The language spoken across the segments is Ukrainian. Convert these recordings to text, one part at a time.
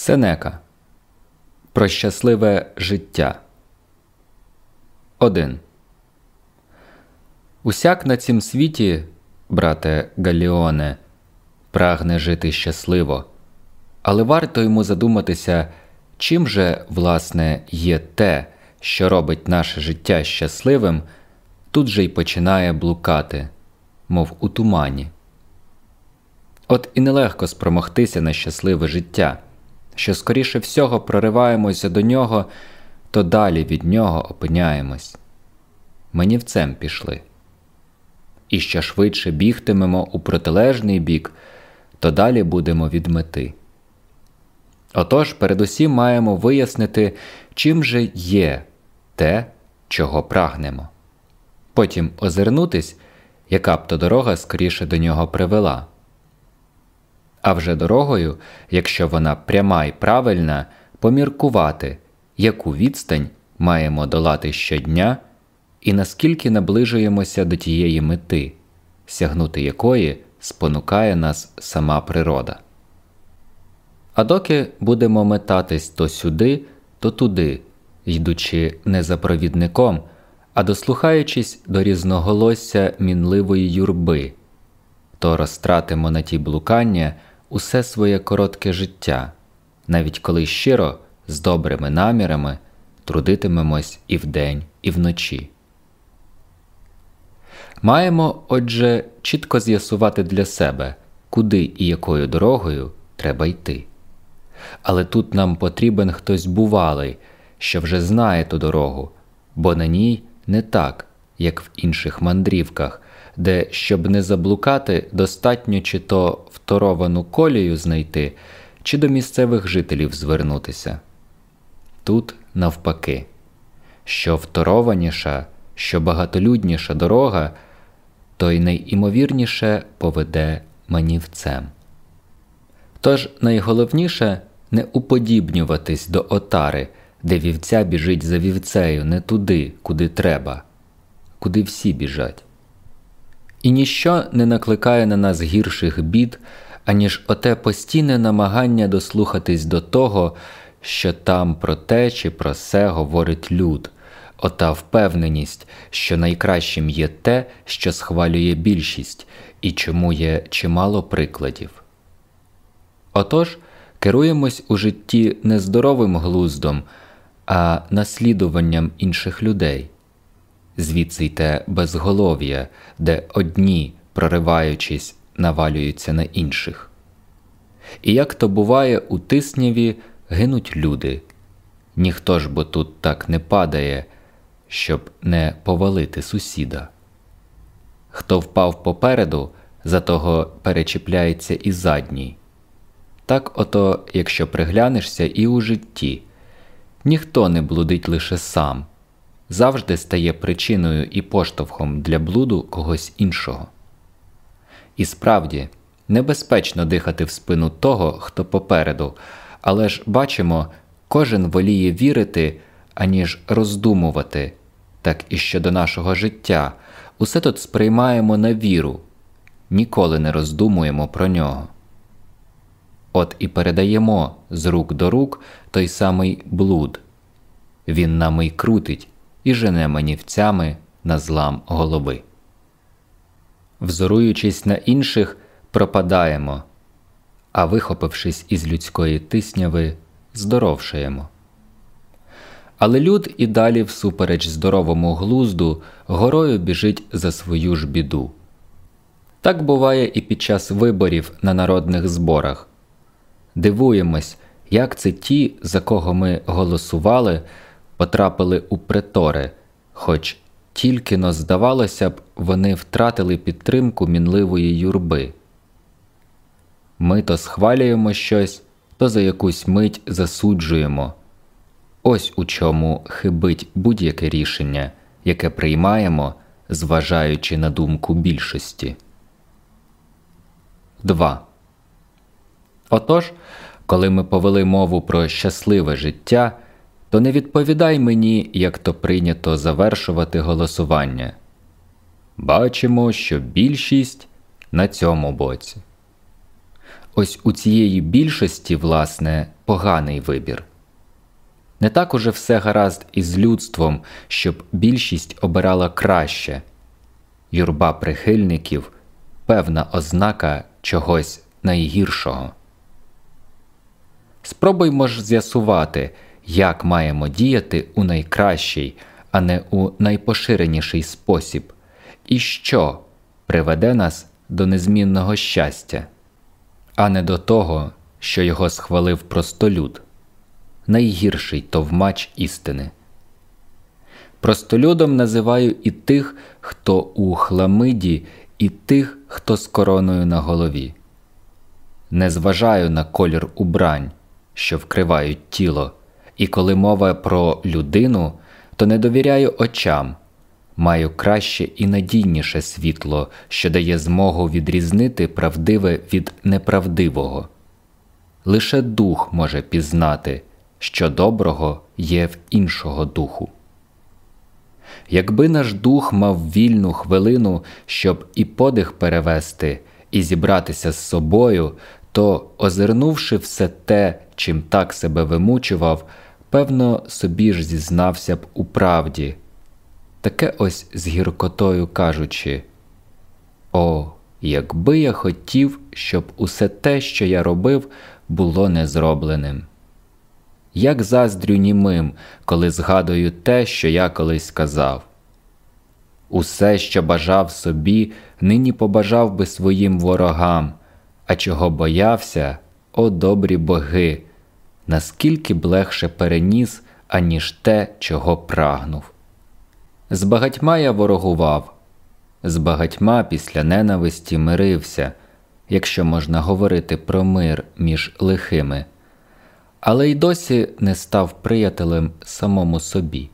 Сенека Про щасливе життя. 1. Усяк на цім світі, брате Галіоне, прагне жити щасливо, але варто йому задуматися, чим же, власне, є те, що робить наше життя щасливим, тут же й починає блукати, мов у тумані. От і нелегко спромогтися на щасливе життя що скоріше всього прориваємося до нього, то далі від нього опиняємось. Манівцем пішли. І що швидше бігтимемо у протилежний бік, то далі будемо від мети. Отож, передусім маємо вияснити, чим же є те, чого прагнемо, потім озирнутись, яка б то дорога скоріше до нього привела а вже дорогою, якщо вона пряма і правильна, поміркувати, яку відстань маємо долати щодня і наскільки наближуємося до тієї мети, сягнути якої спонукає нас сама природа. А доки будемо метатись то сюди, то туди, йдучи не за провідником, а дослухаючись до різноголосся мінливої юрби, то розтратимо на ті блукання усе своє коротке життя, навіть коли щиро, з добрими намірами трудитимемось і вдень, і вночі. Маємо, отже, чітко з'ясувати для себе, куди і якою дорогою треба йти. Але тут нам потрібен хтось бувалий, що вже знає ту дорогу, бо на ній не так, як в інших мандрівках, де, щоб не заблукати, достатньо чи то второвану колію знайти, чи до місцевих жителів звернутися. Тут навпаки, що второваніша, що багатолюдніша дорога, то й найімовірніше поведе манівцем. Тож найголовніше не уподібнюватись до отари, де вівця біжить за вівцею не туди, куди треба, куди всі біжать. І ніщо не накликає на нас гірших бід, аніж оте постійне намагання дослухатись до того, що там про те чи про се говорить люд, ота впевненість, що найкращим є те, що схвалює більшість, і чому є чимало прикладів. Отож, керуємось у житті не здоровим глуздом, а наслідуванням інших людей звідси й те безголов'я, де одні, прориваючись, навалюються на інших. І як то буває, у тисняві гинуть люди, ніхто ж бо тут так не падає, щоб не повалити сусіда. Хто впав попереду, за того перечіпляється і задній. Так ото, якщо приглянешся і у житті, ніхто не блудить лише сам, завжди стає причиною і поштовхом для блуду когось іншого. І справді, небезпечно дихати в спину того, хто попереду, але ж бачимо, кожен воліє вірити, аніж роздумувати, так і щодо нашого життя, усе тут сприймаємо на віру, ніколи не роздумуємо про нього. От і передаємо з рук до рук той самий блуд. Він нами й крутить, і жене манівцями на злам голови. Взоруючись на інших, пропадаємо, а вихопившись із людської тисняви, здоровшаємо. Але люд і далі, всупереч здоровому глузду, горою біжить за свою ж біду. Так буває і під час виборів на народних зборах. Дивуємось, як це ті, за кого ми голосували, потрапили у притори, хоч тільки но здавалося б, вони втратили підтримку мінливої юрби. Ми то схвалюємо щось, то за якусь мить засуджуємо. Ось у чому хибить будь-яке рішення, яке приймаємо, зважаючи на думку більшості. 2. Отож, коли ми повели мову про щасливе життя то не відповідай мені, як то прийнято завершувати голосування. Бачимо, що більшість на цьому боці. Ось у цієї більшості, власне, поганий вибір. Не так уже все гаразд із людством, щоб більшість обирала краще юрба прихильників певна ознака чогось найгіршого. Спробуймо ж з'ясувати, як маємо діяти у найкращий, а не у найпоширеніший спосіб, і що приведе нас до незмінного щастя, а не до того, що його схвалив простолюд, найгірший товмач істини. Простолюдом називаю і тих, хто у хламиді, і тих, хто з короною на голові. Не зважаю на колір убрань, що вкривають тіло, і коли мова про людину, то не довіряю очам, маю краще і надійніше світло, що дає змогу відрізнити правдиве від неправдивого. Лише дух може пізнати, що доброго є в іншого духу. Якби наш дух мав вільну хвилину, щоб і подих перевести, і зібратися з собою, то, озирнувши все те, чим так себе вимучував, певно, собі ж зізнався б у правді, таке ось з гіркотою кажучи: О, якби я хотів, щоб усе те, що я робив, було незробленим. Як заздрю німим, коли згадую те, що я колись сказав. Усе, що бажав собі, нині побажав би своїм ворогам, а чого боявся, о добрі боги, наскільки б легше переніс, аніж те, чого прагнув. З багатьма я ворогував, з багатьма після ненависті мирився, якщо можна говорити про мир між лихими але й досі не став приятелем самому собі.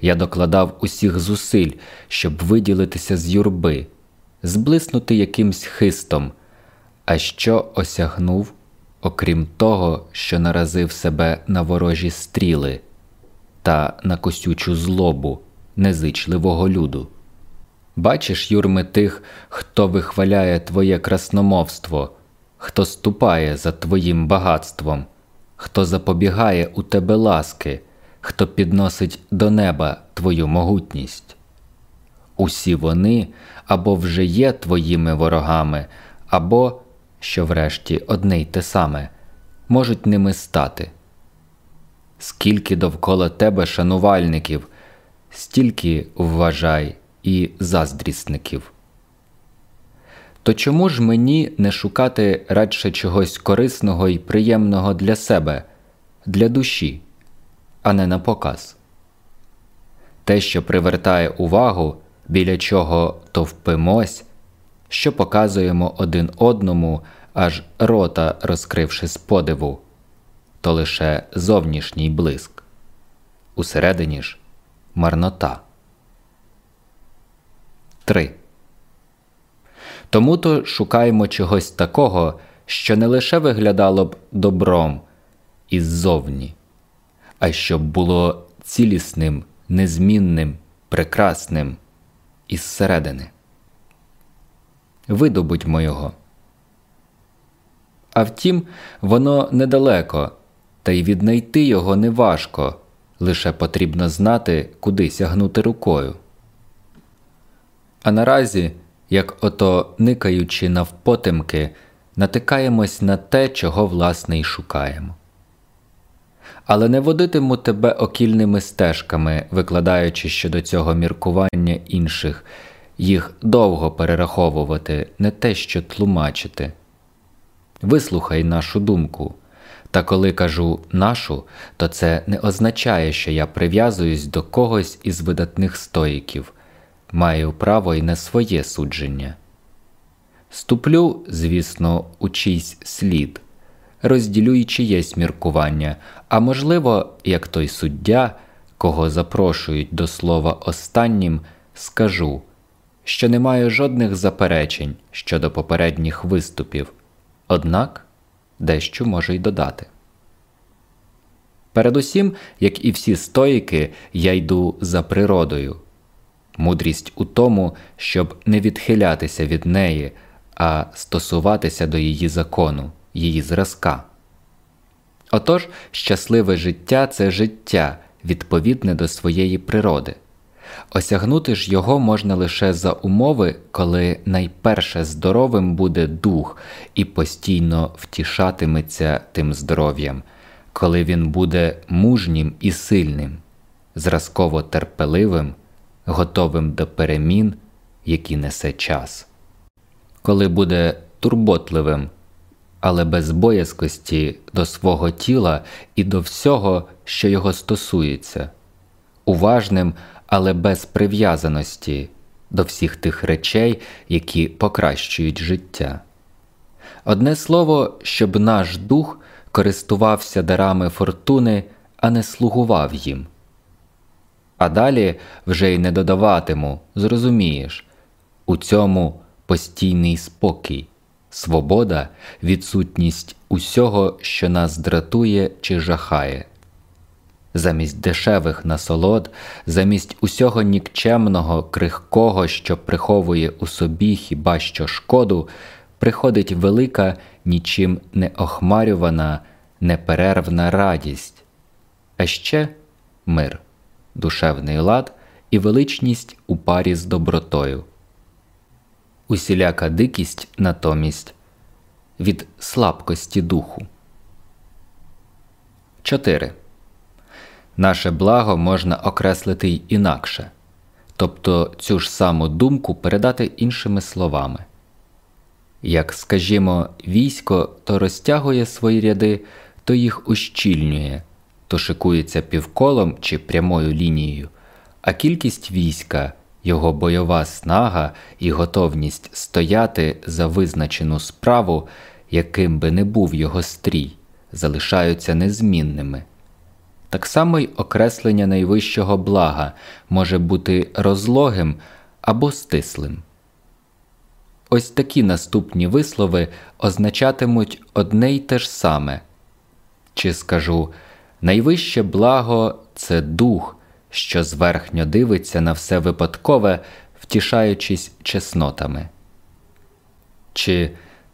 Я докладав усіх зусиль, щоб виділитися з юрби, зблиснути якимсь хистом, а що осягнув, окрім того, що наразив себе на ворожі стріли та на косючу злобу незичливого люду. Бачиш, юрми тих, хто вихваляє твоє красномовство хто ступає за твоїм багатством, хто запобігає у тебе ласки, хто підносить до неба твою могутність. Усі вони або вже є твоїми ворогами, або, що врешті одне й те саме, можуть ними стати. Скільки довкола тебе шанувальників, стільки вважай і заздрісників то чому ж мені не шукати радше чогось корисного і приємного для себе, для душі, а не на показ? Те, що привертає увагу, біля чого товпимось, що показуємо один одному, аж рота розкривши з подиву, то лише зовнішній блиск, усередині ж марнота. 3. Тому то шукаємо чогось такого, що не лише виглядало б добром іззовні, а щоб було цілісним, незмінним, прекрасним із середини. Видобудьмо його. А втім, воно недалеко, та й віднайти його неважко, лише потрібно знати, куди сягнути рукою. А наразі як ото никаючи навпотемки, натикаємось на те, чого власне й шукаємо. Але не водитиму тебе окільними стежками, викладаючи щодо цього міркування інших, їх довго перераховувати, не те що тлумачити. Вислухай нашу думку. Та коли кажу нашу, то це не означає, що я прив'язуюсь до когось із видатних стоїків, маю право й на своє судження. Ступлю, звісно, у чийсь слід, розділю й чиєсь міркування, а можливо, як той суддя, кого запрошують до слова останнім, скажу, що не маю жодних заперечень щодо попередніх виступів, однак дещо можу й додати. Передусім, як і всі стоїки, я йду за природою мудрість у тому, щоб не відхилятися від неї, а стосуватися до її закону, її зразка. Отож, щасливе життя це життя, відповідне до своєї природи. Осягнути ж його можна лише за умови, коли найперше здоровим буде дух і постійно втішатиметься тим здоров'ям, коли він буде мужнім і сильним, зразково терпеливим, готовим до перемін, які несе час, коли буде турботливим, але без боязкості до свого тіла і до всього, що його стосується, уважним але без прив'язаності до всіх тих речей, які покращують життя. Одне слово, щоб наш дух користувався дарами фортуни, а не слугував їм. А далі вже й не додаватиму, зрозумієш, у цьому постійний спокій, свобода, відсутність усього, що нас дратує чи жахає замість дешевих насолод, замість усього нікчемного, крихкого, що приховує у собі хіба що шкоду, приходить велика, нічим не охмарювана, неперервна радість, а ще мир, душевний лад і величність у парі з добротою. Усіляка дикість натомість від слабкості духу. 4. Наше благо можна окреслити й інакше, тобто цю ж саму думку передати іншими словами. Як, скажімо, військо то розтягує свої ряди, то їх ущільнює, то шикується півколом чи прямою лінією, а кількість війська, його бойова снага і готовність стояти за визначену справу, яким би не був його стрій, залишаються незмінними. Так само й окреслення найвищого блага може бути розлогим або стислим. Ось такі наступні вислови означатимуть одне й те ж саме чи скажу найвище благо це дух, що зверхньо дивиться на все випадкове, втішаючись чеснотами. Чи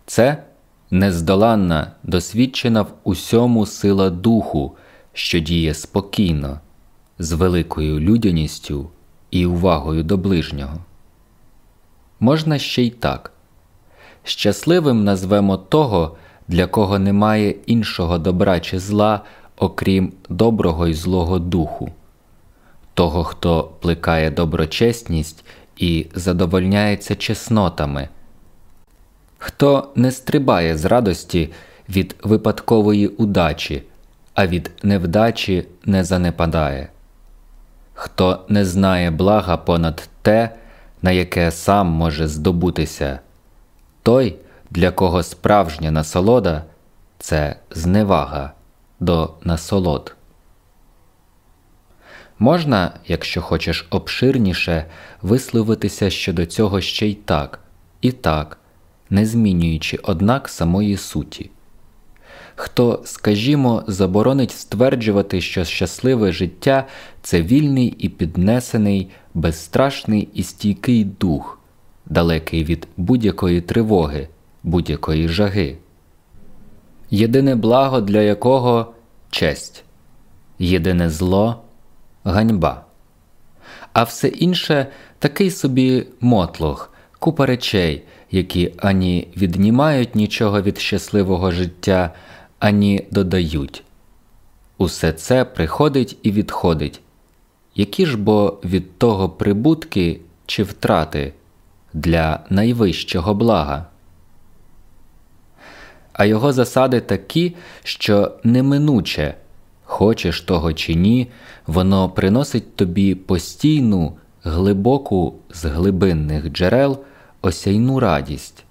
це нездоланна, досвідчена в усьому сила духу що діє спокійно, з великою людяністю і увагою до ближнього. Можна ще й так. Щасливим назвемо того, для кого немає іншого добра чи зла, окрім доброго й злого духу, того, хто плекає доброчесність і задовольняється чеснотами, хто не стрибає з радості від випадкової удачі а від невдачі не занепадає. Хто не знає блага понад те, на яке сам може здобутися, той, для кого справжня насолода це зневага до насолод. Можна, якщо хочеш обширніше, висловитися щодо цього ще й так, і так, не змінюючи однак самої суті хто, скажімо, заборонить стверджувати, що щасливе життя це вільний і піднесений, безстрашний і стійкий дух, далекий від будь-якої тривоги, будь-якої жаги, єдине благо для якого честь, єдине зло ганьба. А все інше такий собі мотлох, купа речей, які ані віднімають нічого від щасливого життя, ані додають. Усе це приходить і відходить. Які ж бо від того прибутки чи втрати для найвищого блага? А його засади такі, що неминуче, хочеш того чи ні, воно приносить тобі постійну, глибоку з глибинних джерел осяйну радість,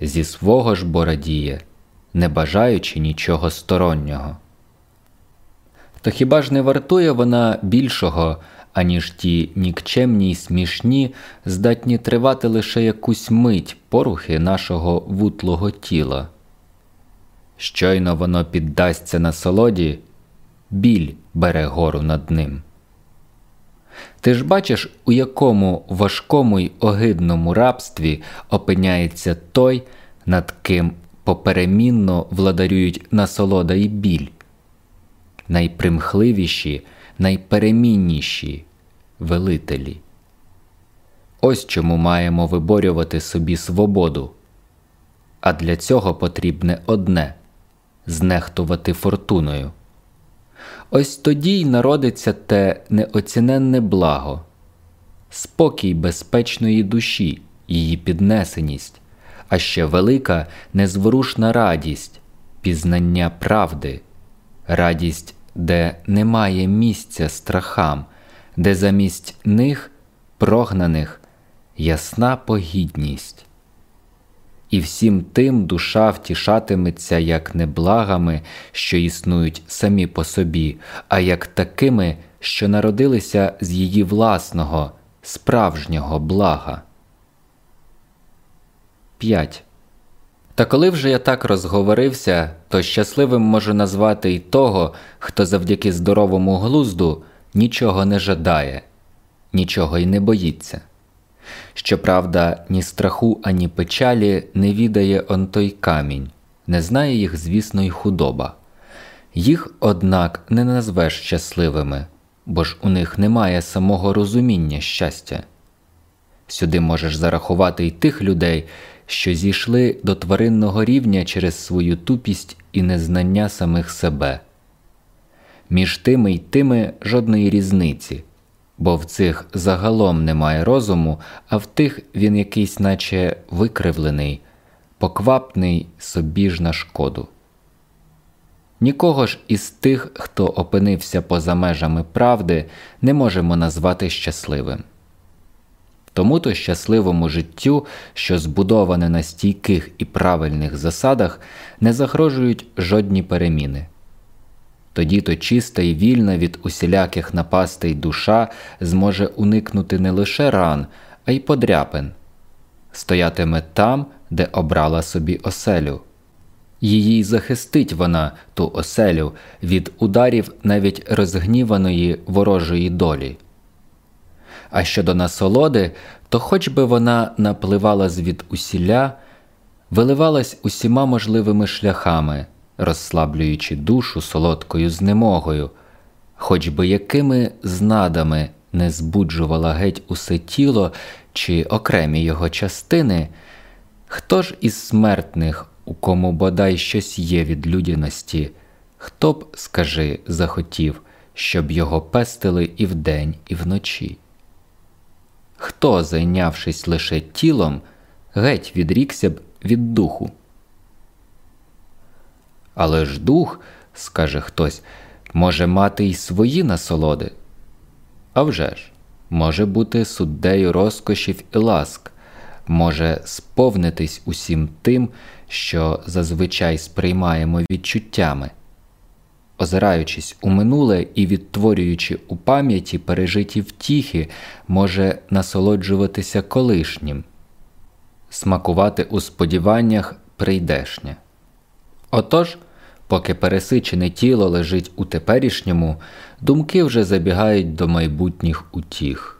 зі свого ж бо радіє не бажаючи нічого стороннього. То хіба ж не вартує вона більшого, аніж ті нікчемні й смішні, здатні тривати лише якусь мить порухи нашого вутлого тіла? Щойно воно піддасться насолоді, біль бере гору над ним. Ти ж бачиш, у якому важкому й огидному рабстві опиняється той, над ким поперемінно владарюють насолода і біль, найпримхливіші, найперемінніші велителі. Ось чому маємо виборювати собі свободу, а для цього потрібне одне знехтувати фортуною. Ось тоді й народиться те неоціненне благо, спокій безпечної душі, її піднесеність, а ще велика незворушна радість, пізнання правди, радість, де немає місця страхам, де замість них прогнаних ясна погідність. І всім тим душа втішатиметься як не благами, що існують самі по собі, а як такими, що народилися з її власного, справжнього блага. 5. Та коли вже я так розговорився, то щасливим можу назвати й того, хто завдяки здоровому глузду нічого не жадає, нічого й не боїться. Щоправда, ні страху, ані печалі не відає он той камінь, не знає їх, звісно, й худоба. Їх, однак, не назвеш щасливими, бо ж у них немає самого розуміння щастя. Сюди можеш зарахувати й тих людей, що зійшли до тваринного рівня через свою тупість і незнання самих себе. Між тими й тими жодної різниці бо в цих загалом немає розуму, а в тих він якийсь, наче викривлений, поквапний собі ж на шкоду. Нікого ж із тих, хто опинився поза межами правди, не можемо назвати щасливим. Тому то щасливому життю, що збудоване на стійких і правильних засадах, не загрожують жодні переміни. Тоді то чиста і вільна від усіляких напастей душа зможе уникнути не лише ран, а й подряпин, стоятиме там, де обрала собі оселю. Її захистить вона ту оселю від ударів навіть розгніваної ворожої долі. А щодо насолоди, то хоч би вона напливала звід усіля, виливалась усіма можливими шляхами розслаблюючи душу солодкою знемогою, хоч би якими знадами не збуджувала геть усе тіло чи окремі його частини, хто ж із смертних, у кому бодай щось є від людяності, хто б, скажи, захотів, щоб його пестили і вдень, і вночі? Хто, зайнявшись лише тілом, геть відрікся б від духу? Але ж дух, скаже хтось, може мати й свої насолоди. А вже ж, може бути суддею розкошів і ласк, може сповнитись усім тим, що зазвичай сприймаємо відчуттями, озираючись у минуле і відтворюючи у пам'яті пережиті втіхи, може насолоджуватися колишнім, смакувати у сподіваннях прийдешнє. Отож, поки пересичене тіло лежить у теперішньому, думки вже забігають до майбутніх утіх.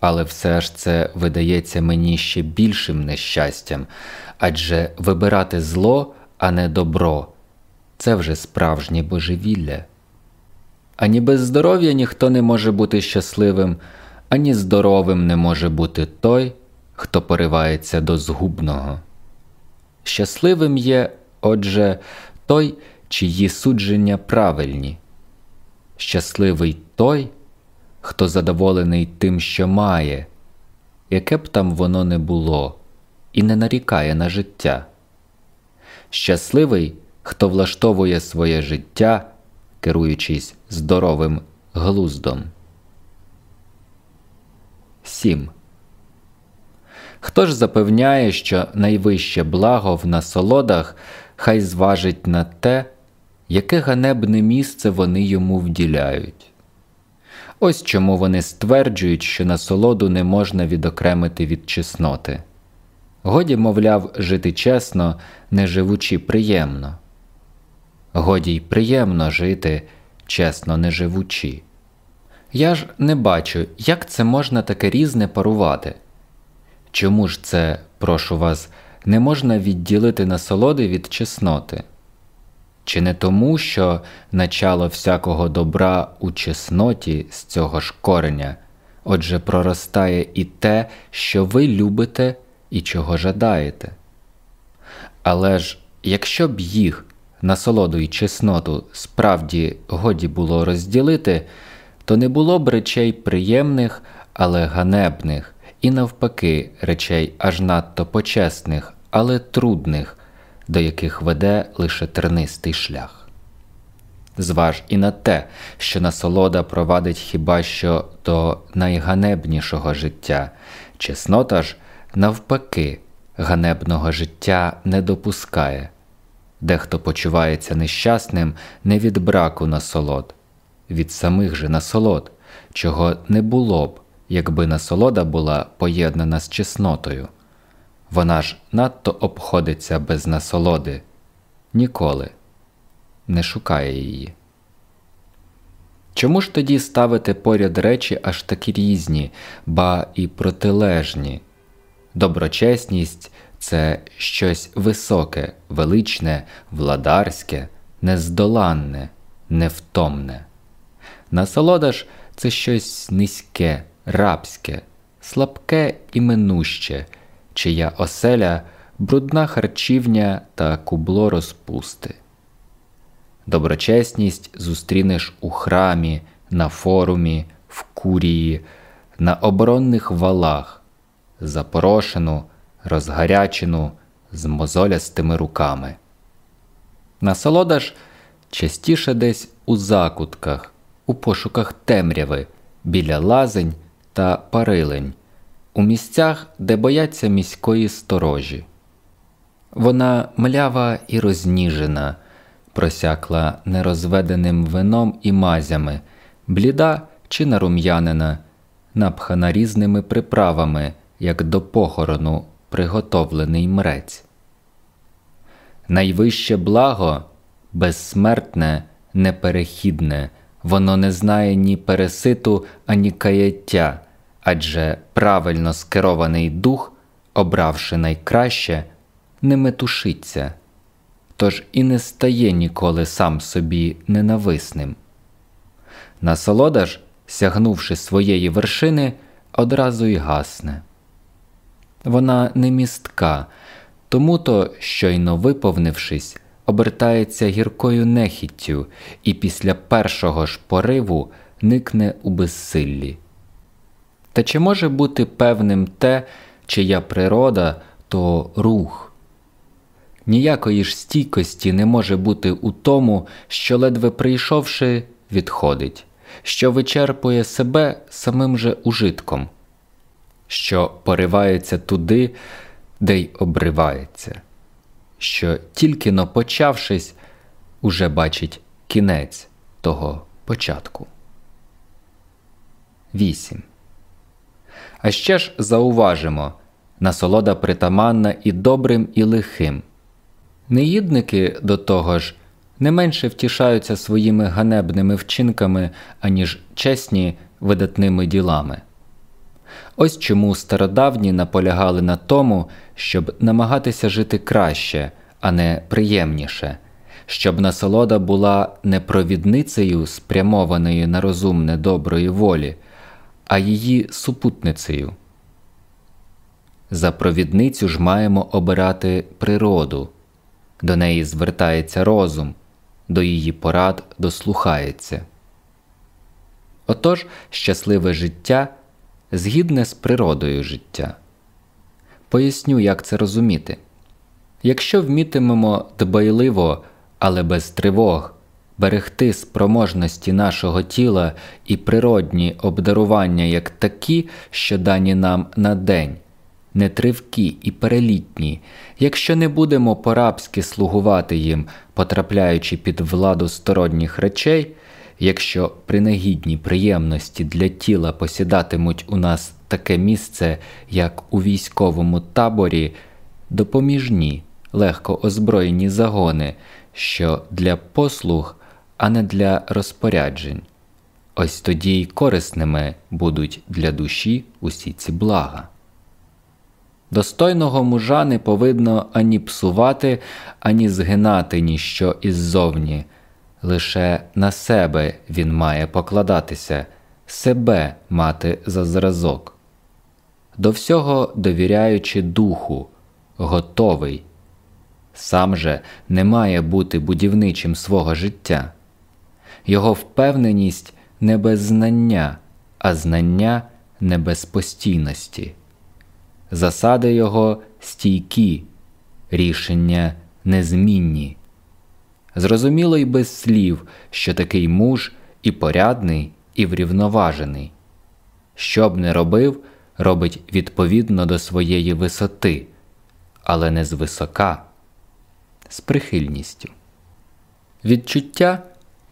Але все ж це видається мені ще більшим нещастям адже вибирати зло, а не добро це вже справжнє божевілля. Ані без здоров'я ніхто не може бути щасливим, ані здоровим не може бути той, хто поривається до згубного. Щасливим є Отже, той, чиї судження правильні, щасливий той, хто задоволений тим, що має, яке б там воно не було, і не нарікає на життя. Щасливий, хто влаштовує своє життя, керуючись здоровим глуздом. 7. Хто ж запевняє, що найвище благо в насолодах хай зважить на те, яке ганебне місце вони йому вділяють. Ось чому вони стверджують, що насолоду не можна відокремити від чесноти. Годі, мовляв, жити чесно, не живучи приємно. Годі й приємно жити, чесно не живучи. Я ж не бачу, як це можна таке різне парувати. Чому ж це, прошу вас, не можна відділити насолоди від чесноти? Чи не тому, що начало всякого добра у чесноті з цього ж кореня, отже, проростає і те, що ви любите і чого жадаєте? Але ж якщо б їх, насолоду і чесноту, справді годі було розділити, то не було б речей приємних, але ганебних, і навпаки, речей аж надто почесних, але трудних, до яких веде лише тернистий шлях. Зваж і на те, що насолода провадить хіба що до найганебнішого життя, чеснота ж, навпаки, ганебного життя не допускає, дехто почувається нещасним не від браку насолод, від самих же насолод, чого не було б, якби насолода була поєднана з чеснотою. Вона ж надто обходиться без насолоди, ніколи не шукає її. Чому ж тоді ставити поряд речі аж такі різні, ба і протилежні? Доброчесність це щось високе, величне, владарське, нездоланне, невтомне. Насолода ж це щось низьке, рабське, слабке і минуще чия оселя брудна харчівня та кубло розпусти. Доброчесність зустрінеш у храмі, на форумі, в курії, на оборонних валах, запорошену, розгарячену з мозолястими руками. Насолода ж частіше десь у закутках, у пошуках темряви, біля лазень та парилень, у місцях, де бояться міської сторожі. Вона млява і розніжена, просякла нерозведеним вином і мазями, бліда чи нарум'янена, напхана різними приправами, як до похорону приготовлений мрець. Найвище благо безсмертне, неперехідне, воно не знає ні переситу, ані каяття адже правильно скерований дух, обравши найкраще, не метушиться, тож і не стає ніколи сам собі ненависним. Насолода ж, сягнувши своєї вершини, одразу й гасне. Вона не містка, тому то, щойно виповнившись, обертається гіркою нехіттю і після першого ж пориву никне у безсиллі. Та чи може бути певним те, чия природа то рух? Ніякої ж стійкості не може бути у тому, що, ледве прийшовши, відходить, що вичерпує себе самим же ужитком, що поривається туди, де й обривається, що тільки но почавшись, уже бачить кінець того початку. 8. А ще ж зауважимо насолода притаманна і добрим, і лихим. Неїдники до того ж не менше втішаються своїми ганебними вчинками, аніж чесні видатними ділами. Ось чому стародавні наполягали на тому, щоб намагатися жити краще, а не приємніше, щоб насолода була не провідницею, спрямованою на розумне доброї волі а її супутницею. За провідницю ж маємо обирати природу, до неї звертається розум, до її порад дослухається. Отож щасливе життя згідне з природою життя. Поясню, як це розуміти. Якщо вмітимемо дбайливо, але без тривог берегти спроможності нашого тіла і природні обдарування як такі, що дані нам на день, нетривкі і перелітні, якщо не будемо по-рабськи слугувати їм, потрапляючи під владу сторонніх речей, якщо принагідні приємності для тіла посідатимуть у нас таке місце, як у військовому таборі, допоміжні, легко озброєні загони, що для послуг а не для розпоряджень. Ось тоді й корисними будуть для душі усі ці блага. Достойного мужа не повинно ані псувати, ані згинати ніщо іззовні. Лише на себе він має покладатися, себе мати за зразок. До всього довіряючи духу, готовий. Сам же не має бути будівничим свого життя. Його впевненість не без знання, а знання не без постійності засади його стійкі, рішення незмінні. Зрозуміло й без слів, що такий муж і порядний, і врівноважений. Що б не робив, робить відповідно до своєї висоти, але не звисока, з прихильністю. Відчуття,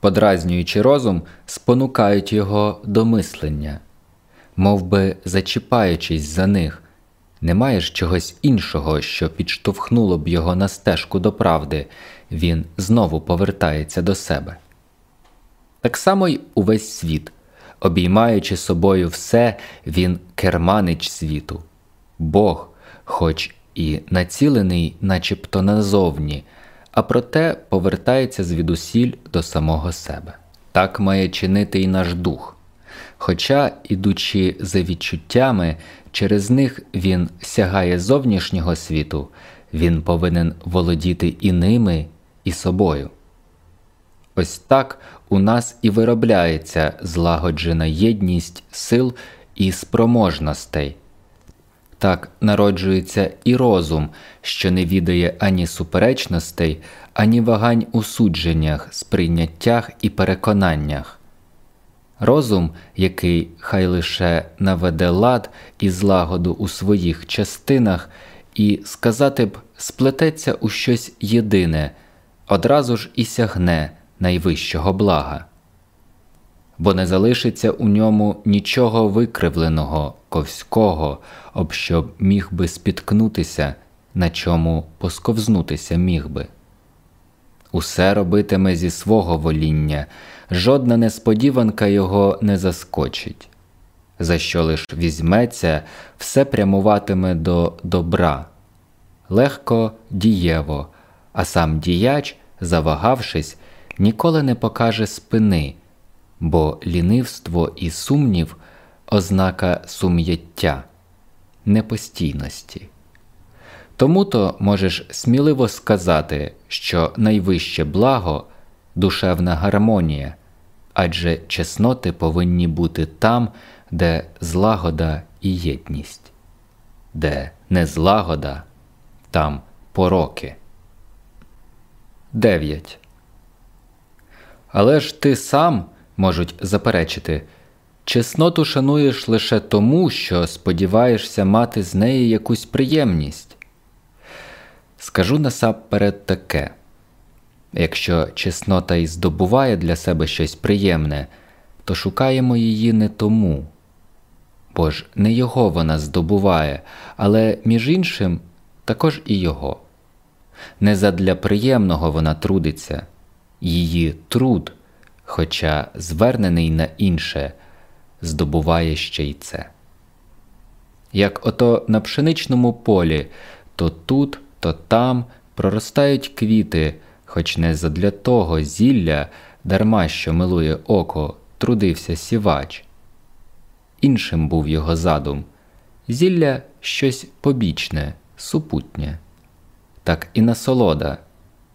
подразнюючи розум, спонукають його до мислення, мов би зачіпаючись за них, немає ж чогось іншого, що підштовхнуло б його на стежку до правди, він знову повертається до себе. Так само й увесь світ, обіймаючи собою все, він керманич світу, Бог, хоч і націлений начебто назовні, а проте повертається звідусіль до самого себе. Так має чинити й наш дух. Хоча, ідучи за відчуттями, через них він сягає зовнішнього світу, він повинен володіти і ними, і собою. Ось так у нас і виробляється злагоджена єдність сил і спроможностей. Так народжується і розум, що не відає ані суперечностей, ані вагань у судженнях, сприйняттях і переконаннях. Розум, який хай лише наведе лад і злагоду у своїх частинах, і, сказати б, сплететься у щось єдине, одразу ж і сягне найвищого блага, бо не залишиться у ньому нічого викривленого, ковського, об що міг би спіткнутися, на чому посковзнутися міг би. Усе робитиме зі свого воління жодна несподіванка його не заскочить. За що лиш візьметься, все прямуватиме до добра, легко дієво, а сам діяч, завагавшись, ніколи не покаже спини, бо лінивство і сумнів ознака сум'яття, непостійності. Тому то можеш сміливо сказати, що найвище благо душевна гармонія, адже чесноти повинні бути там, де злагода і єдність, де не злагода, там пороки. 9. Але ж ти сам можуть заперечити. Чесноту шануєш лише тому, що сподіваєшся мати з неї якусь приємність. Скажу насамперед таке Якщо чеснота й здобуває для себе щось приємне, то шукаємо її не тому, бо ж не його вона здобуває, але між іншим також і його. Не задля приємного вона трудиться, її труд, хоча звернений на інше, здобуває ще й це. Як ото на пшеничному полі то тут, то там проростають квіти хоч не задля того зілля, дарма що милує око, трудився сівач. Іншим був його задум зілля щось побічне, супутнє. Так і насолода.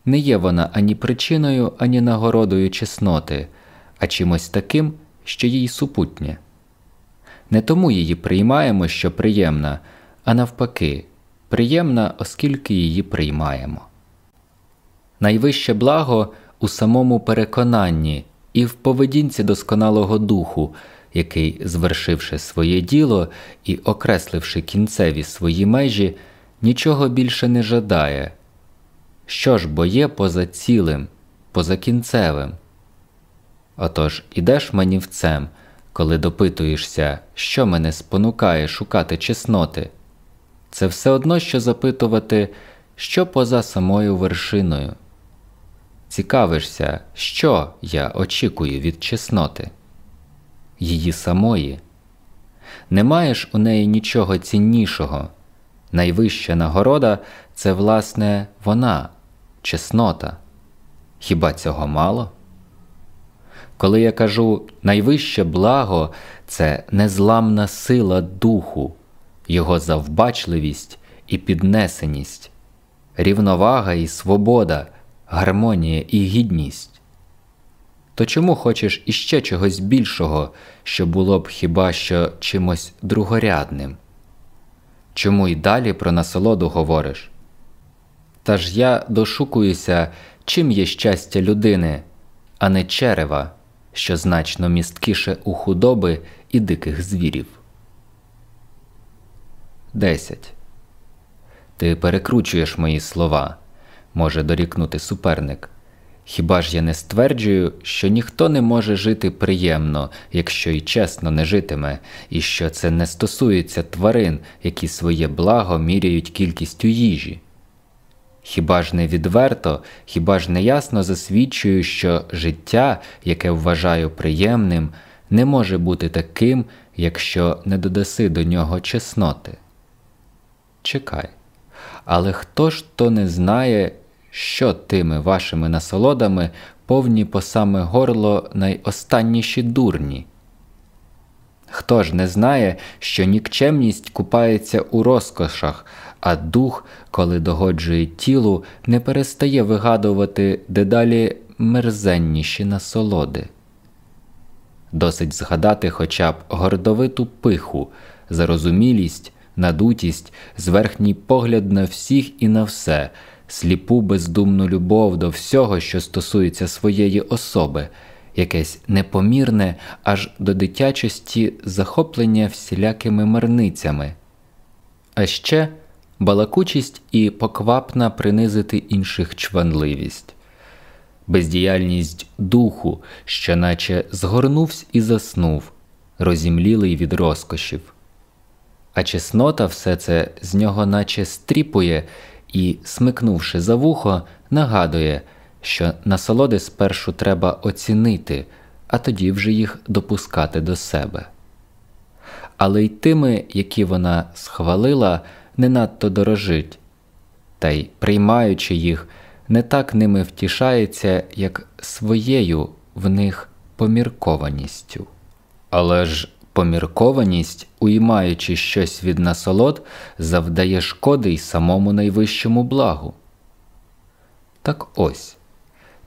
Не є вона ані причиною, ані нагородою чесноти, а чимось таким, що їй супутнє. Не тому її приймаємо, що приємна, а навпаки, приємна, оскільки її приймаємо найвище благо у самому переконанні і в поведінці досконалого духу, який, звершивши своє діло і окресливши кінцеві свої межі, нічого більше не жадає. Що ж бо є поза цілим, поза кінцевим? Отож ідеш манівцем, коли допитуєшся, що мене спонукає шукати чесноти. Це все одно що запитувати, що поза самою вершиною цікавишся, що я очікую від чесноти, її самої. Не маєш у неї нічого ціннішого, найвища нагорода це, власне, вона, чеснота. Хіба цього мало? Коли я кажу найвище благо це незламна сила духу, його завбачливість і піднесеність, рівновага і свобода, гармонія і гідність. То чому хочеш іще чогось більшого, що було б хіба що чимось другорядним? Чому й далі про насолоду говориш? Та ж я дошукуюся, чим є щастя людини, а не черева, що значно місткіше у худоби і диких звірів. 10. Ти перекручуєш мої слова, може дорікнути суперник. Хіба ж я не стверджую, що ніхто не може жити приємно, якщо й чесно не житиме, і що це не стосується тварин, які своє благо міряють кількістю їжі? Хіба ж не відверто, хіба ж не ясно засвідчую, що життя, яке вважаю приємним, не може бути таким, якщо не додаси до нього чесноти? Чекай. Але хто ж то не знає, що тими вашими насолодами повні по саме горло найостанніші дурні? Хто ж не знає, що нікчемність купається у розкошах, а дух, коли догоджує тілу, не перестає вигадувати дедалі мерзенніші насолоди? Досить згадати хоча б гордовиту пиху, зарозумілість, надутість, зверхній погляд на всіх і на все, сліпу бездумну любов до всього, що стосується своєї особи, якесь непомірне аж до дитячості захоплення всілякими марницями, а ще балакучість і поквапна принизити інших чванливість. Бездіяльність духу, що наче згорнувся і заснув, розімлілий від розкошів а чеснота все це з нього наче стріпує і, смикнувши за вухо, нагадує, що насолоди спершу треба оцінити, а тоді вже їх допускати до себе. Але й тими, які вона схвалила, не надто дорожить, та й, приймаючи їх, не так ними втішається, як своєю в них поміркованістю. Але ж Поміркованість, уймаючи щось від насолод, завдає шкоди й самому найвищому благу. Так ось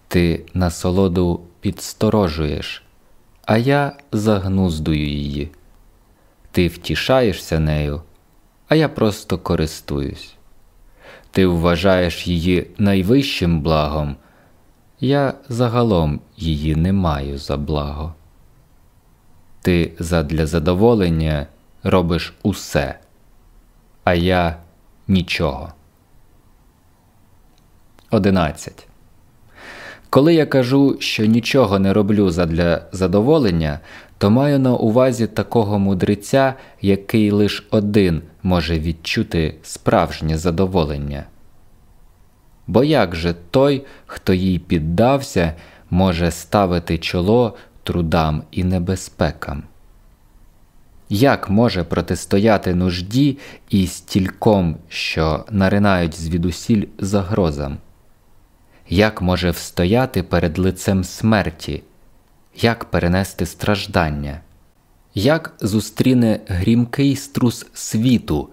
ти насолоду підсторожуєш, а я загнуздую її. Ти втішаєшся нею, а я просто користуюсь. Ти вважаєш її найвищим благом, я загалом її не маю за благо. Ти задля задоволення робиш усе, а я нічого. 11. Коли я кажу, що нічого не роблю задля задоволення, то маю на увазі такого мудреця, який лиш один може відчути справжнє задоволення. Бо як же той, хто їй піддався, може ставити чоло трудам і небезпекам. Як може протистояти нужді і стільком, що наринають звідусіль загрозам? Як може встояти перед лицем смерті, як перенести страждання? Як зустріне грімкий струс світу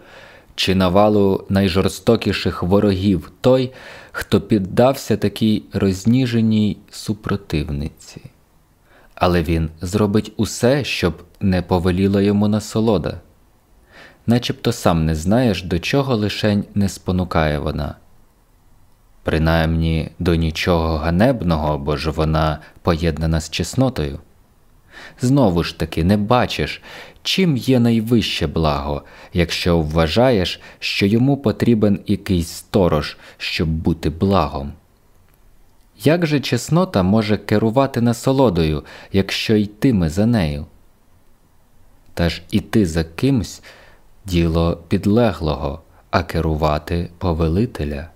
чи навалу найжорстокіших ворогів той, хто піддався такій розніженій супротивниці? Але він зробить усе, щоб не повеліла йому насолода, начебто сам не знаєш, до чого лишень не спонукає вона. Принаймні до нічого ганебного, бо ж вона поєднана з чеснотою. Знову ж таки не бачиш, чим є найвище благо, якщо вважаєш, що йому потрібен якийсь сторож, щоб бути благом. Як же чеснота може керувати насолодою, якщо йтиме за нею? Та ж іти за кимсь діло підлеглого, а керувати повелителя.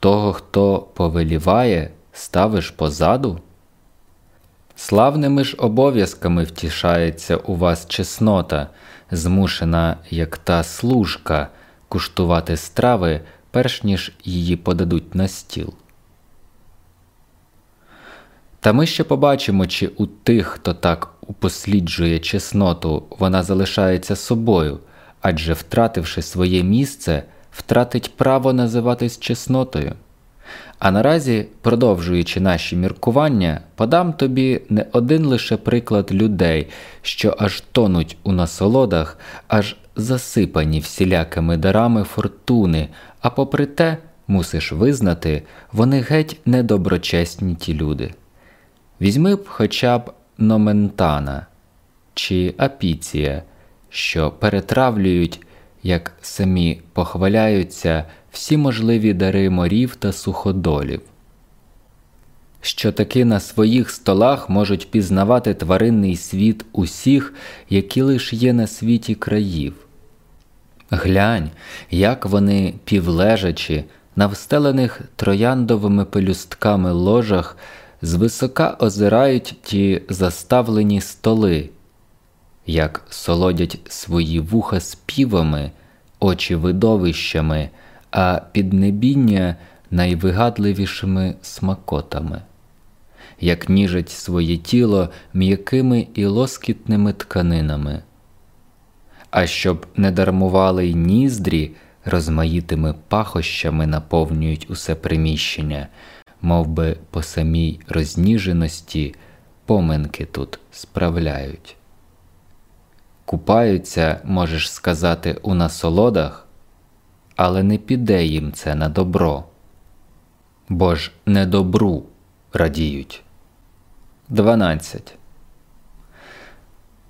Того, хто повеліває, ставиш позаду? Славними ж обов'язками втішається у вас чеснота, змушена, як та служка, куштувати страви, перш ніж її подадуть на стіл. Та ми ще побачимо, чи у тих, хто так упосліджує чесноту, вона залишається собою, адже, втративши своє місце, втратить право називатись чеснотою. А наразі, продовжуючи наші міркування, подам тобі не один лише приклад людей, що аж тонуть у насолодах, аж засипані всілякими дарами фортуни, а попри те, мусиш визнати, вони геть недоброчесні ті люди. Візьми б хоча б номентана чи апіція, що перетравлюють, як самі похваляються всі можливі дари морів та суходолів, що таки на своїх столах можуть пізнавати тваринний світ усіх, які лиш є на світі країв. Глянь, як вони, півлежачи, на встелених трояндовими пелюстками ложах, звисока озирають ті заставлені столи, як солодять свої вуха співами, очі видовищами, а піднебіння найвигадливішими смакотами, як ніжать своє тіло м'якими і лоскітними тканинами. А щоб не дармували й ніздрі, розмаїтими пахощами наповнюють усе приміщення, мов би по самій розніженості поминки тут справляють. Купаються, можеш сказати, у насолодах, але не піде їм це на добро, бо ж не добру радіють. 12.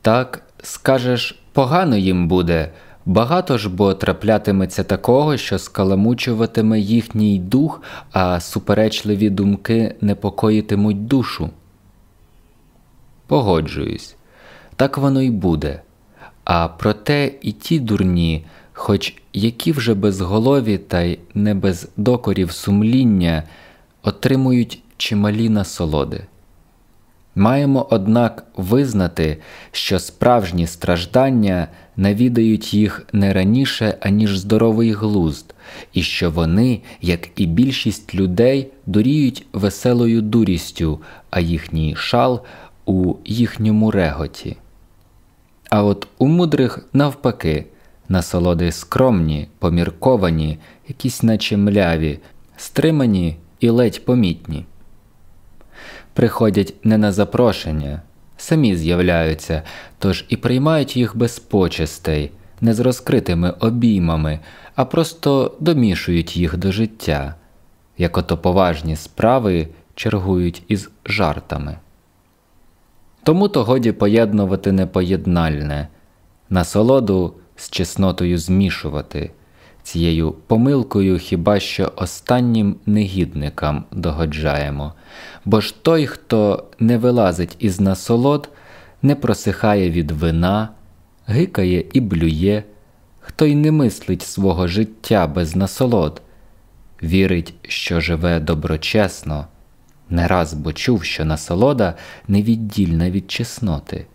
Так скажеш, погано їм буде, багато ж бо траплятиметься такого, що скаламучуватиме їхній дух, а суперечливі думки непокоїтимуть душу. Погоджуюсь, так воно й буде. А проте і ті дурні, хоч які вже безголові та й не без докорів сумління, отримують чималі насолоди. Маємо, однак, визнати, що справжні страждання навідають їх не раніше, аніж здоровий глузд, і що вони, як і більшість людей, дуріють веселою дурістю, а їхній шал у їхньому реготі. А от у мудрих, навпаки, насолоди скромні, помірковані, якісь наче мляві, стримані і ледь помітні. Приходять не на запрошення, самі з'являються, тож і приймають їх без почестей, не з розкритими обіймами, а просто домішують їх до життя, як ото поважні справи чергують із жартами. Тому то годі поєднувати непоєднальне, насолоду з чеснотою змішувати, цією помилкою хіба що останнім негідникам догоджаємо, бо ж той, хто не вилазить із насолод, не просихає від вина, гикає і блює, хто й не мислить свого життя без насолод, вірить, що живе доброчесно. Не раз бо чув, що насолода невіддільна від чесноти,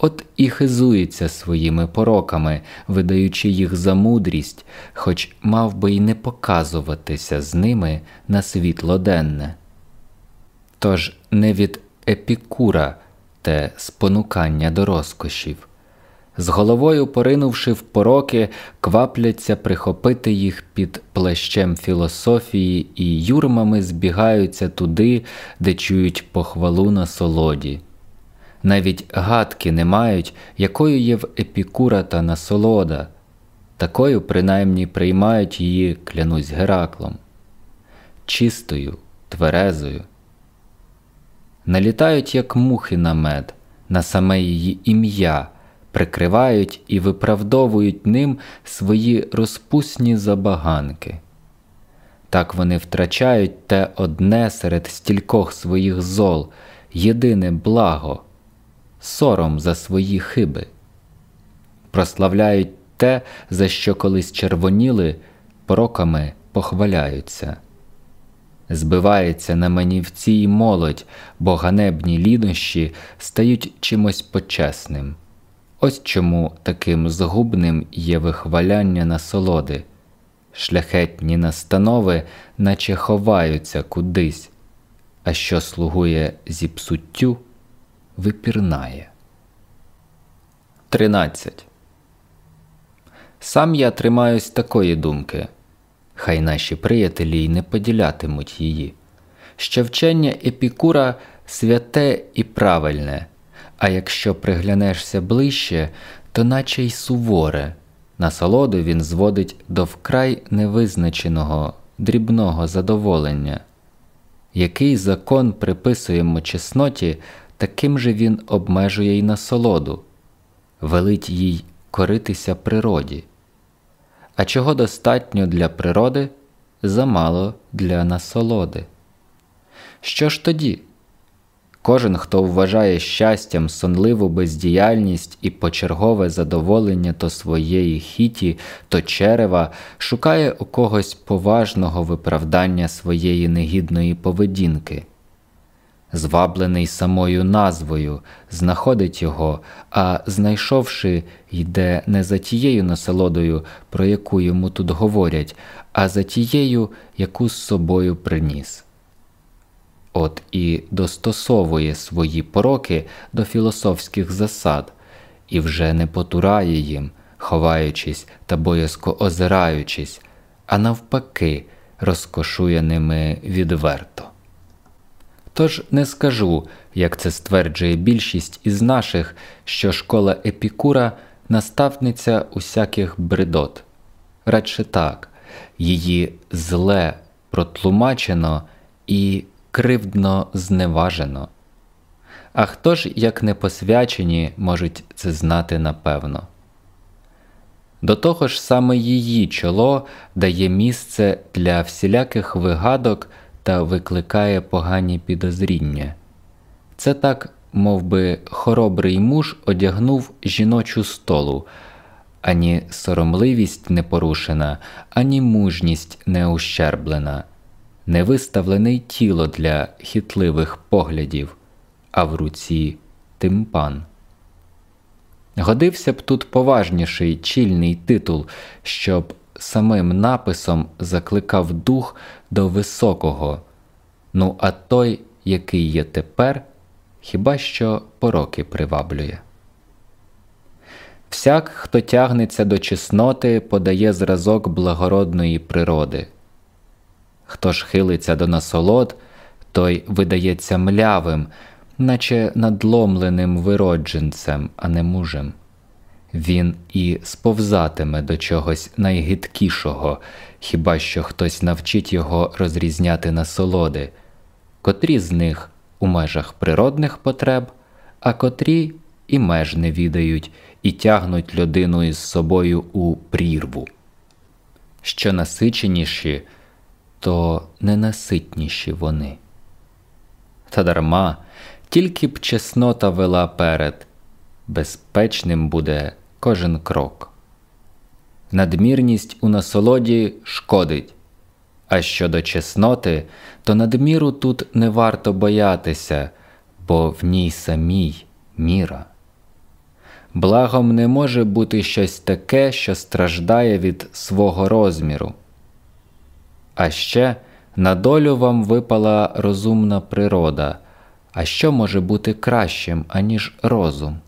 от і хизується своїми пороками, видаючи їх за мудрість, хоч мав би й не показуватися з ними на світло денне. Тож не від епікура те спонукання до розкошів з головою поринувши в пороки, квапляться прихопити їх під плащем філософії і юрмами збігаються туди, де чують похвалу на солоді. Навіть гадки не мають, якою є в епікура та насолода, такою принаймні приймають її, клянусь Гераклом, чистою, тверезою. Налітають, як мухи на мед, на саме її ім'я прикривають і виправдовують ним свої розпусні забаганки. Так вони втрачають те одне серед стількох своїх зол, єдине благо, сором за свої хиби, прославляють те, за що колись червоніли, пороками похваляються. Збивається на манівці й молодь, бо ганебні лінощі стають чимось почесним. Ось чому таким згубним є вихваляння насолоди, шляхетні настанови, наче ховаються кудись, а що слугує зіпсуттю, випірнає. 13. Сам я тримаюсь такої думки, хай наші приятелі й не поділятимуть її, що вчення Епікура святе і правильне, а якщо приглянешся ближче, то наче й суворе. Насолоду він зводить до вкрай невизначеного, дрібного задоволення. Який закон приписуємо чесноті, таким же він обмежує й насолоду, велить їй коритися природі. А чого достатньо для природи, замало для насолоди. Що ж тоді? Кожен, хто вважає щастям сонливу бездіяльність і почергове задоволення то своєї хіті, то черева, шукає у когось поважного виправдання своєї негідної поведінки. Зваблений самою назвою, знаходить його, а знайшовши, йде не за тією насолодою, про яку йому тут говорять, а за тією, яку з собою приніс от і достосовує свої пороки до філософських засад, і вже не потурає їм, ховаючись та боязко озираючись, а навпаки, розкошує ними відверто. Тож не скажу, як це стверджує більшість із наших, що школа Епікура наставниця усяких бредот. Радше так, її зле протлумачено і кривдно зневажено. А хто ж, як непосвячені, можуть це знати напевно? До того ж саме її чоло дає місце для всіляких вигадок та викликає погані підозріння. Це так, мов би, хоробрий муж одягнув жіночу столу, ані соромливість не порушена, ані мужність не ущерблена не виставлений тіло для хитливих поглядів, а в руці тимпан. Годився б тут поважніший чільний титул, щоб самим написом закликав дух до високого, ну а той, який є тепер, хіба що пороки приваблює. Всяк, хто тягнеться до чесноти, подає зразок благородної природи. Хто ж хилиться до насолод, той видається млявим, наче надломленим виродженцем, а не мужем. Він і сповзатиме до чогось найгидкішого, хіба що хтось навчить його розрізняти насолоди, котрі з них у межах природних потреб, а котрі і меж не відають і тягнуть людину із собою у прірву. Що насиченіші то ненаситніші вони. Та дарма тільки б чеснота вела перед, безпечним буде кожен крок. Надмірність у насолоді шкодить, а щодо чесноти, то надміру тут не варто боятися, бо в ній самій міра. Благом не може бути щось таке, що страждає від свого розміру. А ще на долю вам випала розумна природа, а що може бути кращим, аніж розум?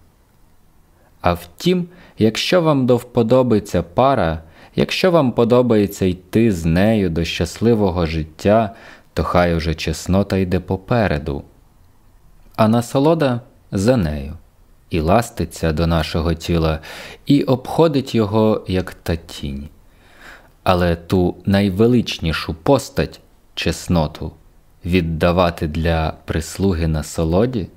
А втім, якщо вам до вподобиться пара, якщо вам подобається йти з нею до щасливого життя, то хай уже чеснота йде попереду, а насолода за нею, і ластиться до нашого тіла, і обходить його, як та тінь але ту найвеличнішу постать, чесноту, віддавати для прислуги на солоді?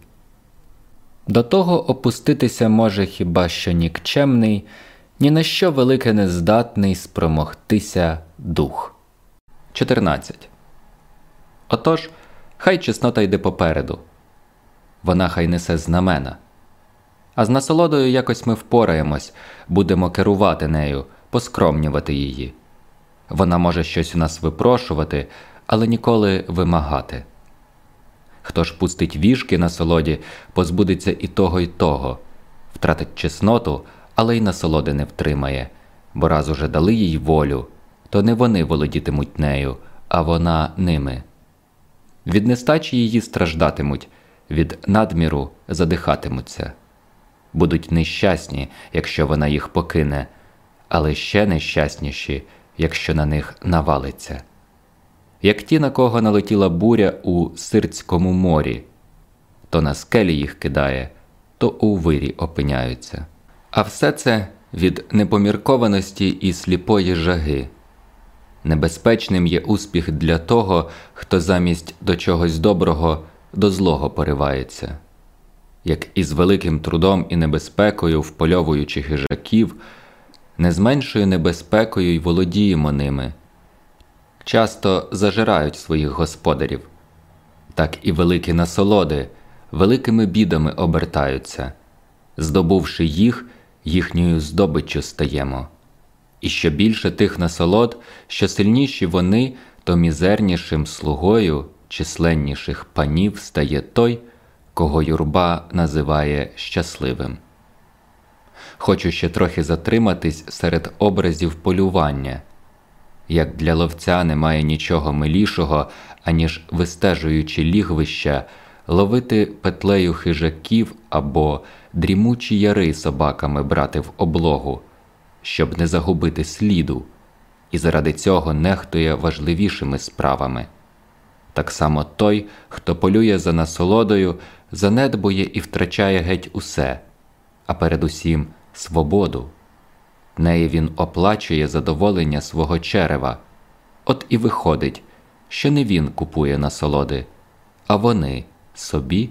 До того опуститися може хіба що нікчемний, ні на що велике нездатний спромогтися дух. 14. Отож, хай чеснота йде попереду. Вона хай несе знамена. А з насолодою якось ми впораємось, будемо керувати нею, поскромнювати її. Вона може щось у нас випрошувати, але ніколи вимагати. Хто ж пустить віжки на солоді, позбудеться і того, і того. Втратить чесноту, але й насолоди не втримає, бо раз уже дали їй волю, то не вони володітимуть нею, а вона ними. Від нестачі її страждатимуть, від надміру задихатимуться, будуть нещасні, якщо вона їх покине, але ще нещасніші, якщо на них навалиться. Як ті, на кого налетіла буря у Сирцькому морі, то на скелі їх кидає, то у вирі опиняються. А все це від непоміркованості і сліпої жаги. Небезпечним є успіх для того, хто замість до чогось доброго до злого поривається, як із великим трудом і небезпекою, впольовуючи хижаків, не з меншою небезпекою й володіємо ними, часто зажирають своїх господарів, так і великі насолоди великими бідами обертаються, здобувши їх, їхньою здобиччю стаємо. І що більше тих насолод, що сильніші вони, то мізернішим слугою численніших панів стає той, кого юрба називає щасливим. Хочу ще трохи затриматись серед образів полювання. Як для ловця немає нічого милішого, аніж вистежуючи лігвища, ловити петлею хижаків або дрімучі яри собаками брати в облогу, щоб не загубити сліду, і заради цього нехтує важливішими справами. Так само той, хто полює за насолодою, занедбує і втрачає геть усе, а передусім свободу. Неї він оплачує задоволення свого черева, от і виходить, що не він купує насолоди, а вони собі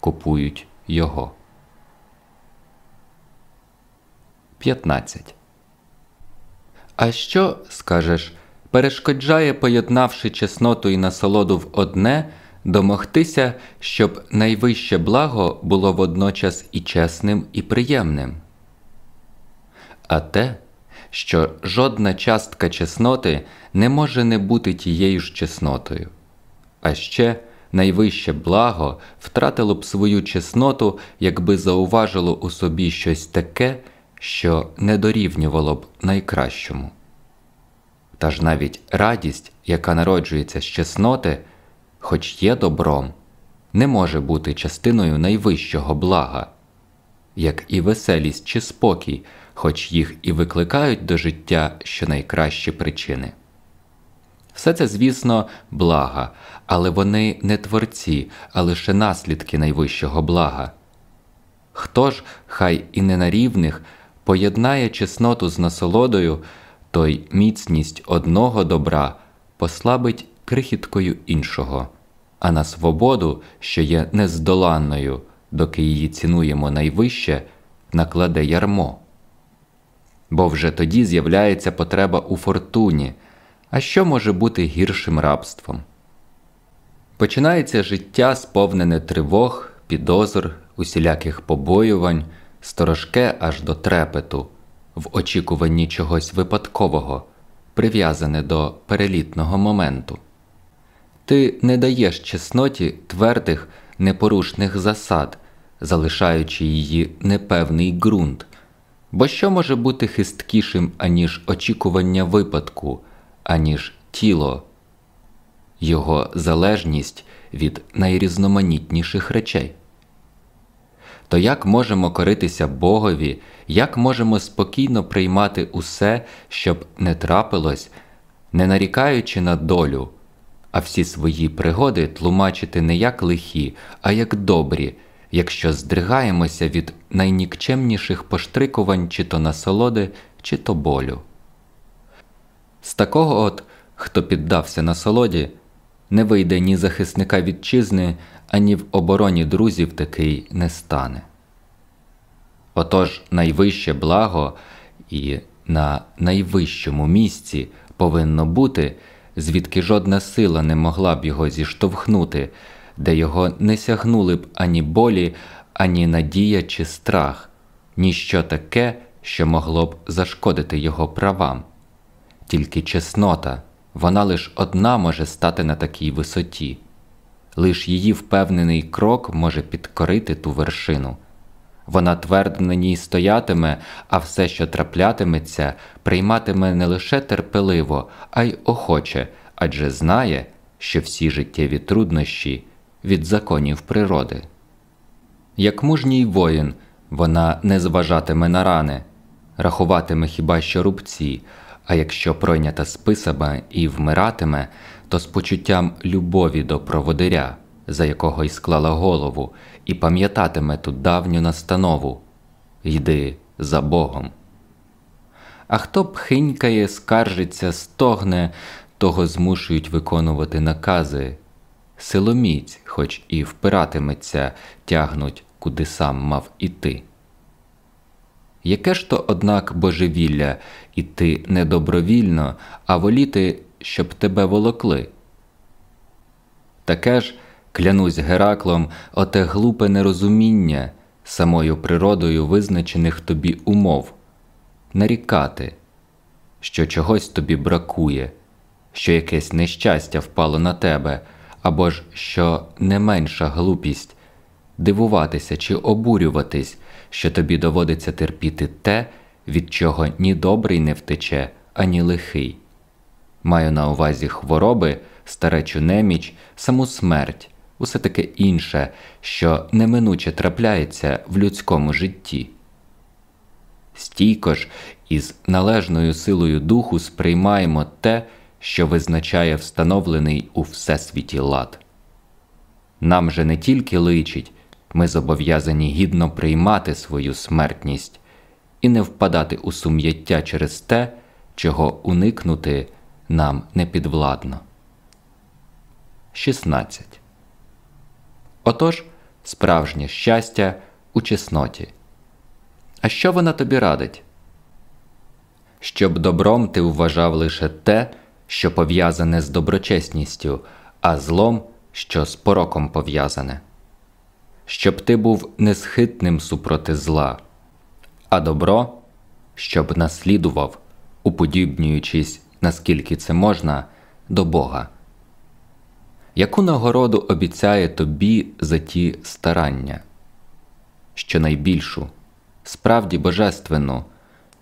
купують його. 15. А що, скажеш, перешкоджає, поєднавши чесноту і насолоду в одне, домогтися, щоб найвище благо було водночас і чесним, і приємним? А те, що жодна частка чесноти не може не бути тією ж чеснотою, а ще найвище благо втратило б свою чесноту, якби зауважило у собі щось таке, що не дорівнювало б найкращому. Та ж навіть радість, яка народжується з чесноти, хоч є добром, не може бути частиною найвищого блага, як і веселість чи спокій, хоч їх і викликають до життя щонайкращі причини. Все це, звісно, блага, але вони не творці, а лише наслідки найвищого блага. Хто ж, хай і не на рівних, поєднає чесноту з насолодою, той міцність одного добра послабить крихіткою іншого, а на свободу, що є нездоланною, доки її цінуємо найвище, накладе ярмо. Бо вже тоді з'являється потреба у фортуні. А що може бути гіршим рабством? Починається життя, сповнене тривог, підозр, усіляких побоювань, сторожке аж до трепету, в очікуванні чогось випадкового, прив'язане до перелітного моменту. Ти не даєш чесноті твердих, непорушних засад, залишаючи її непевний ґрунт. Бо що може бути хисткішим, аніж очікування випадку, аніж тіло, його залежність від найрізноманітніших речей? То як можемо коритися Богові, як можемо спокійно приймати усе, щоб не трапилось, не нарікаючи на долю, а всі свої пригоди тлумачити не як лихі, а як добрі? Якщо здригаємося від найнікчемніших поштрикувань чи то насолоди, чи то болю. З такого от, хто піддався насолоді, не вийде ні захисника вітчизни, ані в обороні друзів такий не стане. Отож найвище благо і на найвищому місці повинно бути, звідки жодна сила не могла б його зіштовхнути, де його не сягнули б ані болі, ані надія чи страх, ніщо таке, що могло б зашкодити його правам. Тільки чеснота, вона лиш одна може стати на такій висоті, лиш її впевнений крок може підкорити ту вершину. Вона твердо на ній стоятиме, а все, що траплятиметься, прийматиме не лише терпеливо, а й охоче, адже знає, що всі життєві труднощі від законів природи. Як мужній воїн, вона не зважатиме на рани, рахуватиме хіба що рубці, а якщо пройнята списами і вмиратиме, то з почуттям любові до проводиря, за якого й склала голову, і пам'ятатиме ту давню настанову йди за Богом. А хто пхинькає, скаржиться, стогне, того змушують виконувати накази. Силоміць, хоч і впиратиметься, тягнуть, куди сам мав іти. Яке ж то, однак, божевілля іти не добровільно, а воліти, щоб тебе волокли? Таке ж, клянусь Гераклом, оте глупе нерозуміння самою природою визначених тобі умов, нарікати, що чогось тобі бракує, що якесь нещастя впало на тебе, або ж що не менша глупість, дивуватися чи обурюватись, що тобі доводиться терпіти те, від чого ні добрий не втече, ані лихий. Маю на увазі хвороби, старечу неміч, саму смерть, усе таке інше, що неминуче трапляється в людському житті. Стійко ж із належною силою духу сприймаємо те, що визначає встановлений у всесвіті лад. Нам же не тільки личить, ми зобов'язані гідно приймати свою смертність і не впадати у сум'яття через те, чого уникнути нам не підвладно. 16. Отож, справжнє щастя у чесноті. А що вона тобі радить? Щоб добром ти вважав лише те, що пов'язане з доброчесністю, а злом, що з пороком пов'язане, щоб ти був несхитним супроти зла, а добро, щоб наслідував, уподібнюючись, наскільки це можна, до Бога. Яку нагороду обіцяє тобі за ті старання? Що найбільшу, справді божественну,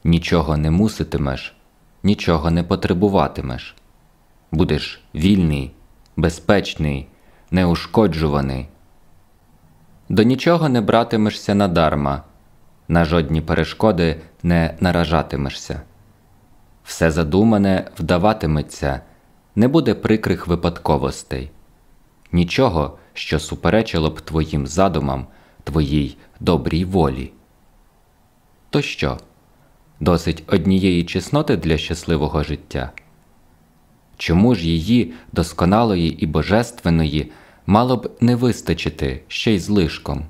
нічого не муситимеш, нічого не потребуватимеш, будеш вільний, безпечний, неушкоджуваний. До нічого не братимешся надарма, на жодні перешкоди не наражатимешся. Все задумане вдаватиметься, не буде прикрих випадковостей, нічого, що суперечило б твоїм задумам, твоїй добрій волі. То що? Досить однієї чесноти для щасливого життя? Чому ж її досконалої і божественної мало б не вистачити ще й злишком?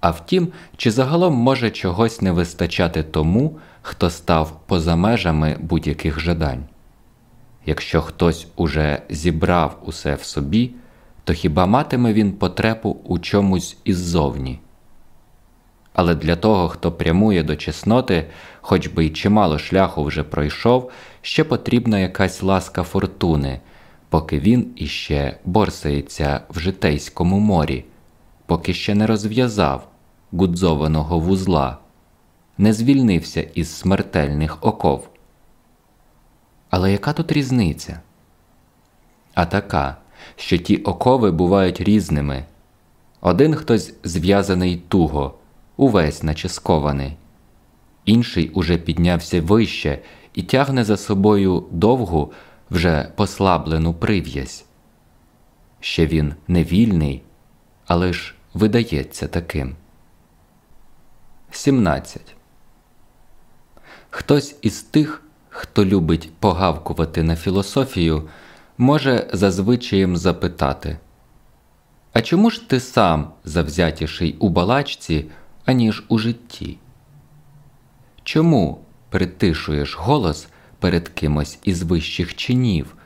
А втім, чи загалом може чогось не вистачати тому, хто став поза межами будь-яких жадань? Якщо хтось уже зібрав усе в собі, то хіба матиме він потребу у чомусь іззовні? Але для того, хто прямує до чесноти, хоч би й чимало шляху вже пройшов, ще потрібна якась ласка фортуни, поки він іще борсається в житейському морі, поки ще не розв'язав гудзованого вузла, не звільнився із смертельних оков. Але яка тут різниця? А така, що ті окови бувають різними. Один хтось зв'язаний туго, увесь наче скований, інший уже піднявся вище і тягне за собою довгу, вже послаблену прив'язь. Ще він не вільний, але ж видається таким. 17. Хтось із тих, хто любить погавкувати на філософію, може зазвичаєм запитати А чому ж ти сам завзятіший у балачці, аніж у житті? Чому притишуєш голос перед кимось із вищих чинів,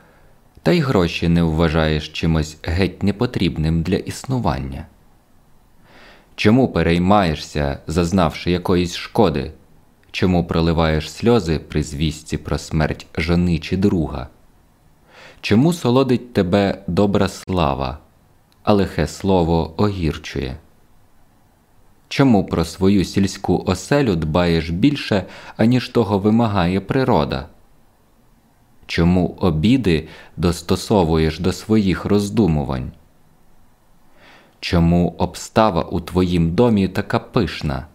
та й гроші не вважаєш чимось геть непотрібним для існування? Чому переймаєшся, зазнавши якоїсь шкоди? Чому проливаєш сльози при звістці про смерть жони чи друга? Чому солодить тебе добра слава, а лихе слово огірчує? Чому про свою сільську оселю дбаєш більше, аніж того вимагає природа? Чому обіди достосовуєш до своїх роздумувань? Чому обстава у твоїм домі така пишна?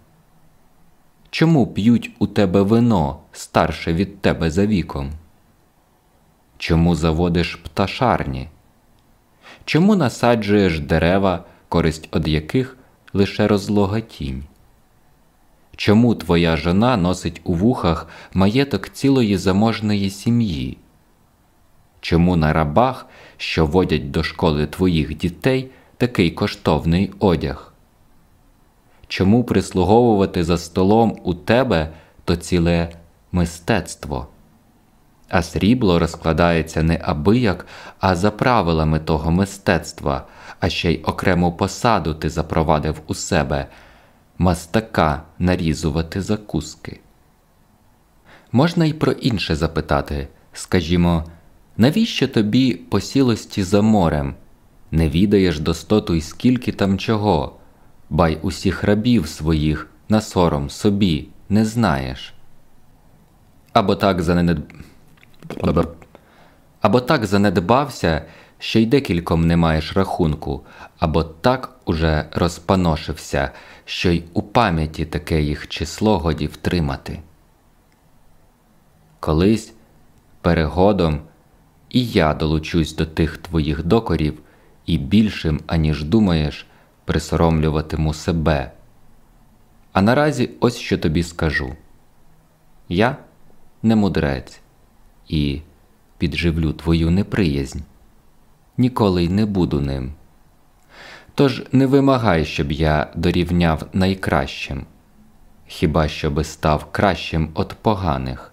Чому п'ють у тебе вино старше від тебе за віком? Чому заводиш пташарні? Чому насаджуєш дерева, користь од яких лише розлога тінь? Чому твоя жона носить у вухах маєток цілої заможної сім'ї? Чому на рабах, що водять до школи твоїх дітей, такий коштовний одяг? Чому прислуговувати за столом у тебе то ціле мистецтво? А срібло розкладається не абияк, а за правилами того мистецтва, а ще й окрему посаду ти запровадив у себе мастака нарізувати закуски. Можна й про інше запитати скажімо, навіщо тобі посілості за морем? Не відаєш достоту й скільки там чого, бай усіх рабів своїх на сором собі не знаєш. Або так занед... Або так занедбався, що й декільком не маєш рахунку, або так уже розпаношився, що й у пам'яті таке їх число годі втримати. Колись перегодом і я долучусь до тих твоїх докорів і більшим, аніж думаєш, присоромлюватиму себе. А наразі ось що тобі скажу я не мудрець і підживлю твою неприязнь, ніколи й не буду ним. Тож не вимагай, щоб я дорівняв найкращим, хіба щоби став кращим від поганих.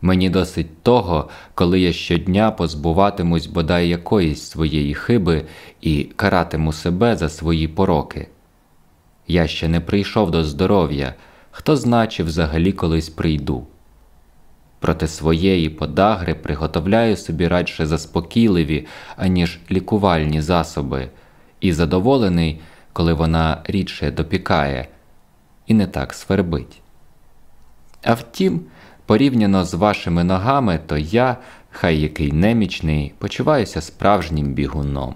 Мені досить того, коли я щодня позбуватимусь бодай якоїсь своєї хиби і каратиму себе за свої пороки. Я ще не прийшов до здоров'я, хто значи взагалі колись прийду. Проти своєї подагри приготовляю собі радше заспокійливі, аніж лікувальні засоби, і задоволений, коли вона рідше допікає, і не так свербить. А втім, порівняно з вашими ногами, то я, хай який немічний, почуваюся справжнім бігуном.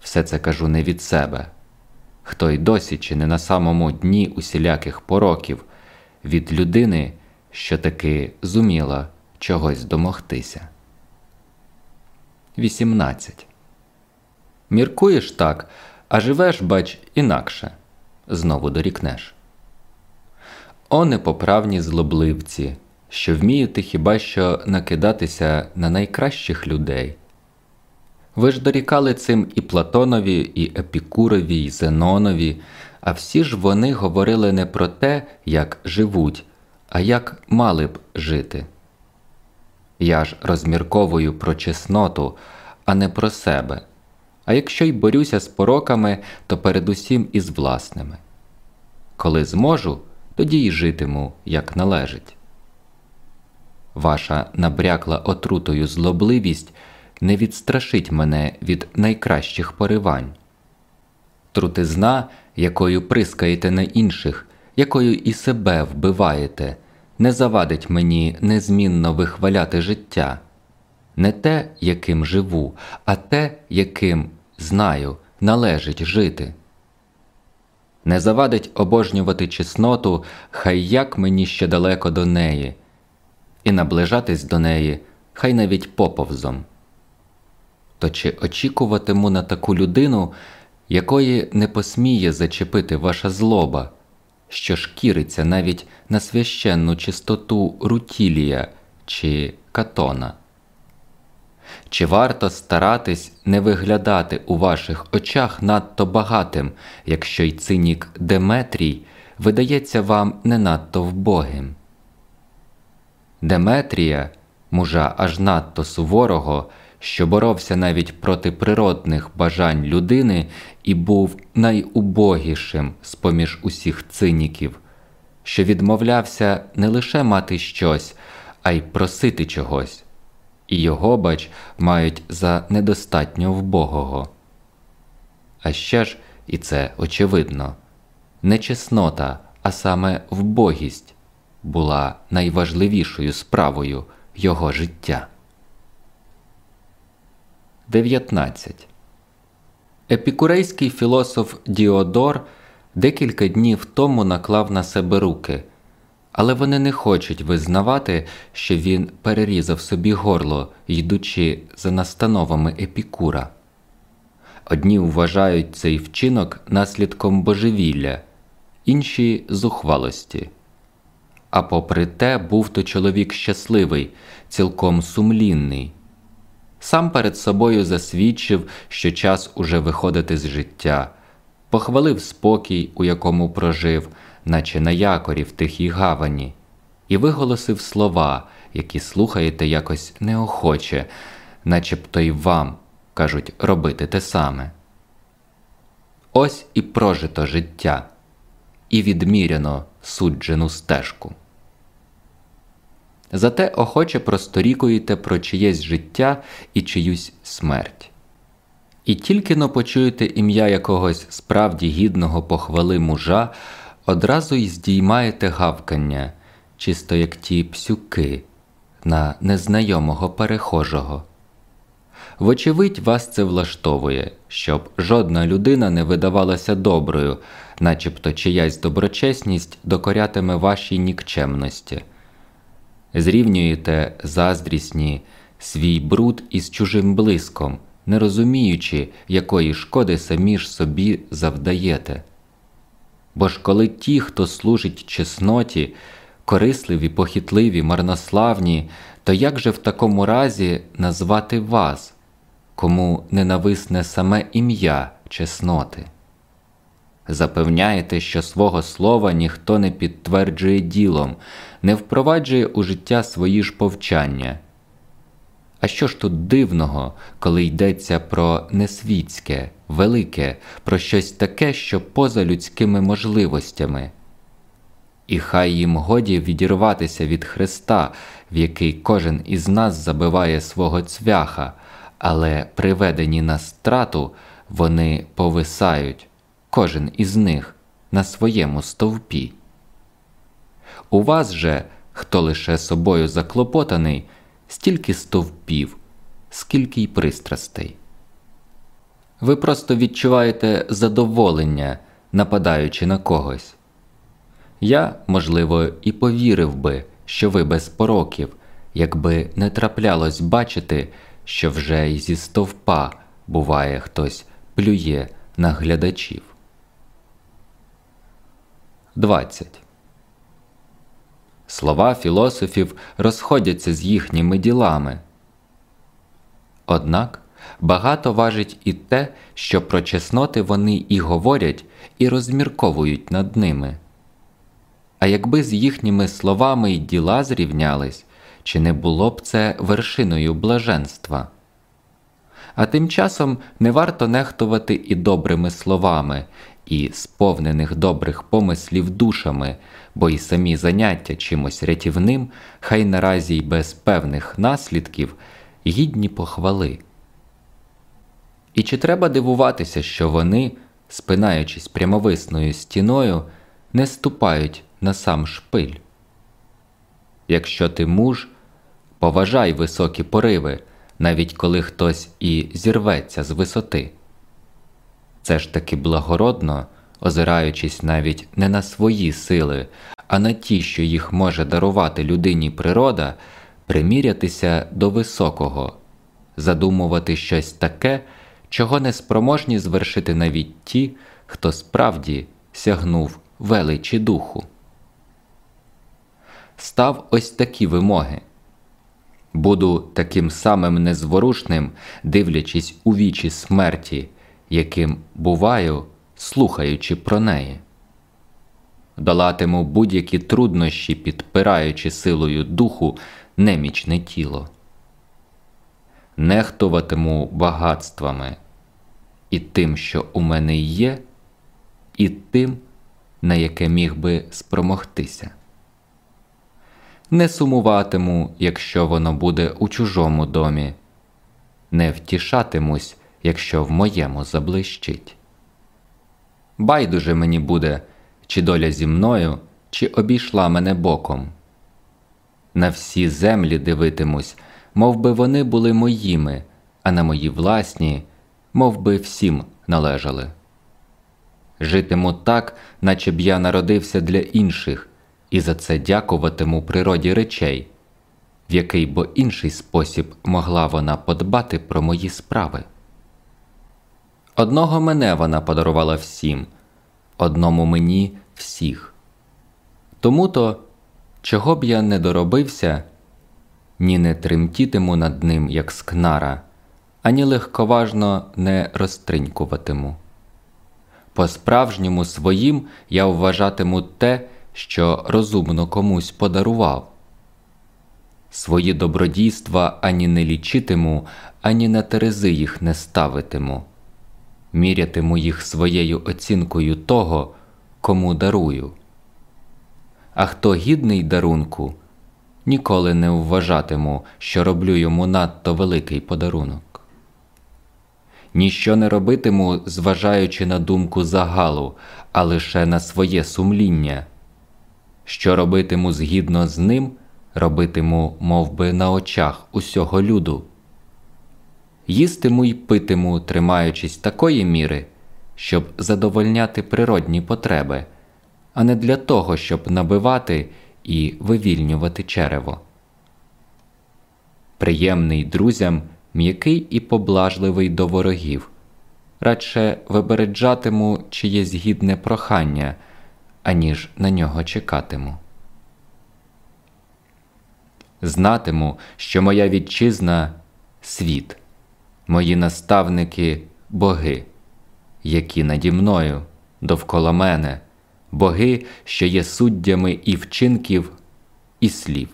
Все це кажу не від себе, хто й досі чи не на самому дні усіляких пороків, від людини, що таки зуміла чогось домогтися. 18. Міркуєш так, а живеш, бач, інакше. Знову дорікнеш. О, непоправні злобливці, що вмієте хіба що накидатися на найкращих людей. Ви ж дорікали цим і Платонові, і Епікурові, і Зенонові, а всі ж вони говорили не про те, як живуть, а як мали б жити. Я ж розмірковую про чесноту, а не про себе. А якщо й борюся з пороками, то передусім із власними. Коли зможу, тоді й житиму, як належить. Ваша набрякла отрутою злобливість не відстрашить мене від найкращих поривань. Трутизна, якою прискаєте на інших, якою і себе вбиваєте, не завадить мені незмінно вихваляти життя, не те, яким живу, а те, яким знаю, належить жити. Не завадить обожнювати чесноту, хай як мені ще далеко до неї, і наближатись до неї, хай навіть поповзом. То чи очікуватиму на таку людину, якої не посміє зачепити ваша злоба, що шкіриться навіть на священну чистоту Рутілія чи Катона? Чи варто старатись не виглядати у ваших очах надто багатим, якщо й цинік Деметрій видається вам не надто вбогим? Деметрія, мужа аж надто суворого, що боровся навіть проти природних бажань людини і був найубогішим з поміж усіх циніків, що відмовлявся не лише мати щось, а й просити чогось і його, бач, мають за недостатньо вбогого. А ще ж і це очевидно, не чеснота, а саме вбогість була найважливішою справою його життя. 19. Епікурейський філософ Діодор декілька днів тому наклав на себе руки, але вони не хочуть визнавати, що він перерізав собі горло, йдучи за настановами Епікура. Одні вважають цей вчинок наслідком божевілля, інші зухвалості. А попри те, був то чоловік щасливий, цілком сумлінний. Сам перед собою засвідчив, що час уже виходити з життя, похвалив спокій, у якому прожив, наче на якорі в тихій гавані, і виголосив слова, які слухаєте якось неохоче, начебто й вам кажуть робити те саме. Ось і прожито життя, і відміряно суджену стежку. Зате охоче просторікуєте про чиєсь життя і чиюсь смерть. І тільки но почуєте ім'я якогось справді гідного похвали мужа, одразу й здіймаєте гавкання, чисто як ті псюки на незнайомого перехожого. Вочевидь, вас це влаштовує, щоб жодна людина не видавалася доброю, начебто чиясь доброчесність докорятиме вашій нікчемності. Зрівнюєте заздрісні свій бруд із чужим блиском, не розуміючи, якої шкоди самі ж собі завдаєте. Бо ж коли ті, хто служить чесноті, корисливі, похитливі, марнославні, то як же в такому разі назвати вас? кому ненависне саме ім'я чесноти. Запевняєте, що свого слова ніхто не підтверджує ділом, не впроваджує у життя свої ж повчання. А що ж тут дивного, коли йдеться про несвітське, велике, про щось таке, що поза людськими можливостями? І хай їм годі відірватися від Христа, в який кожен із нас забиває свого цвяха, але приведені на страту, вони повисають, кожен із них на своєму стовпі. У вас же, хто лише собою заклопотаний, стільки стовпів, скільки й пристрастей. Ви просто відчуваєте задоволення, нападаючи на когось. Я, можливо, і повірив би, що ви без пороків, якби не траплялось бачити, що вже й зі стовпа, буває, хтось плює на глядачів. 20. Слова філософів розходяться з їхніми ділами. Однак багато важить і те, що про чесноти вони і говорять, і розмірковують над ними. А якби з їхніми словами й діла зрівнялись, чи не було б це вершиною блаженства? А тим часом не варто нехтувати і добрими словами, і сповнених добрих помислів душами, бо й самі заняття чимось рятівним, хай наразі й без певних наслідків гідні похвали. І чи треба дивуватися, що вони, спинаючись прямовисною стіною, не ступають на сам шпиль? Якщо ти муж, поважай високі пориви, навіть коли хтось і зірветься з висоти. Це ж таки благородно, озираючись навіть не на свої сили, а на ті, що їх може дарувати людині природа, примірятися до високого, задумувати щось таке, чого не спроможні звершити навіть ті, хто справді сягнув величі духу став ось такі вимоги. Буду таким самим незворушним, дивлячись у вічі смерті, яким буваю, слухаючи про неї. Долатиму будь-які труднощі, підпираючи силою духу немічне тіло, нехтуватиму багатствами і тим, що у мене є, і тим, на яке міг би спромогтися не сумуватиму, якщо воно буде у чужому домі, не втішатимусь, якщо в моєму заблищить. Байдуже мені буде, чи доля зі мною, чи обійшла мене боком. На всі землі дивитимусь, мов би вони були моїми, а на мої власні, мов би всім належали. Житиму так, наче б я народився для інших, і за це дякуватиму природі речей, в який бо інший спосіб могла вона подбати про мої справи. Одного мене вона подарувала всім, одному мені всіх. Тому то, чого б я не доробився, ні не тремтітиму над ним, як скнара, ані легковажно не розтринькуватиму. По справжньому своїм я вважатиму те, що розумно комусь подарував. Свої добродійства ані не лічитиму, ані на терези їх не ставитиму, мірятиму їх своєю оцінкою того, кому дарую. А хто гідний дарунку, ніколи не вважатиму, що роблю йому надто великий подарунок. Ніщо не робитиму, зважаючи на думку загалу, а лише на своє сумління. Що робитиму згідно з ним, робитиму мов би, на очах усього люду. Їстиму й питиму, тримаючись такої міри, щоб задовольняти природні потреби, а не для того, щоб набивати і вивільнювати черево. Приємний друзям, м'який і поблажливий до ворогів, радше вибереджатиму чиєсь гідне прохання, аніж на нього чекатиму. Знатиму, що моя вітчизна світ, мої наставники боги, які наді мною довкола мене боги, що є суддями і вчинків, і слів.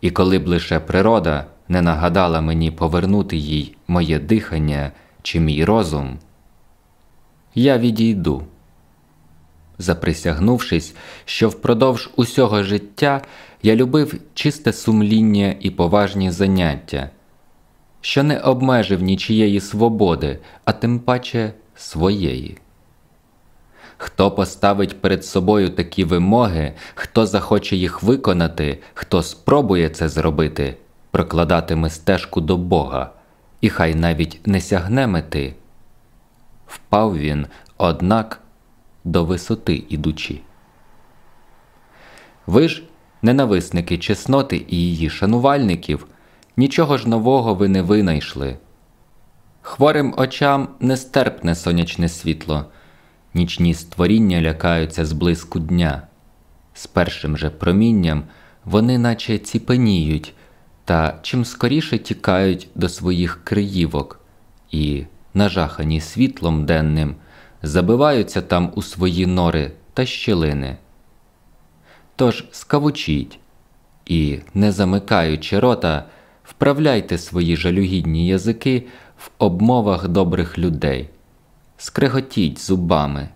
І коли б лише природа не нагадала мені повернути їй моє дихання чи мій розум, я відійду, заприсягнувшись, що впродовж усього життя я любив чисте сумління і поважні заняття, що не обмежив нічієї свободи, а тим паче своєї. Хто поставить перед собою такі вимоги, хто захоче їх виконати, хто спробує це зробити, прокладатиме стежку до Бога, і хай навіть не сягне мети. Впав він, однак, до висоти ідучи. Ви ж, ненависники чесноти і її шанувальників, нічого ж нового ви не винайшли. Хворим очам нестерпне сонячне світло нічні створіння лякаються зблиску дня. З першим же промінням вони наче ціпеніють та чим скоріше тікають до своїх криївок і, нажахані світлом денним, забиваються там у свої нори та щілини. Тож скавучіть і, не замикаючи рота, вправляйте свої жалюгідні язики в обмовах добрих людей скреготіть зубами,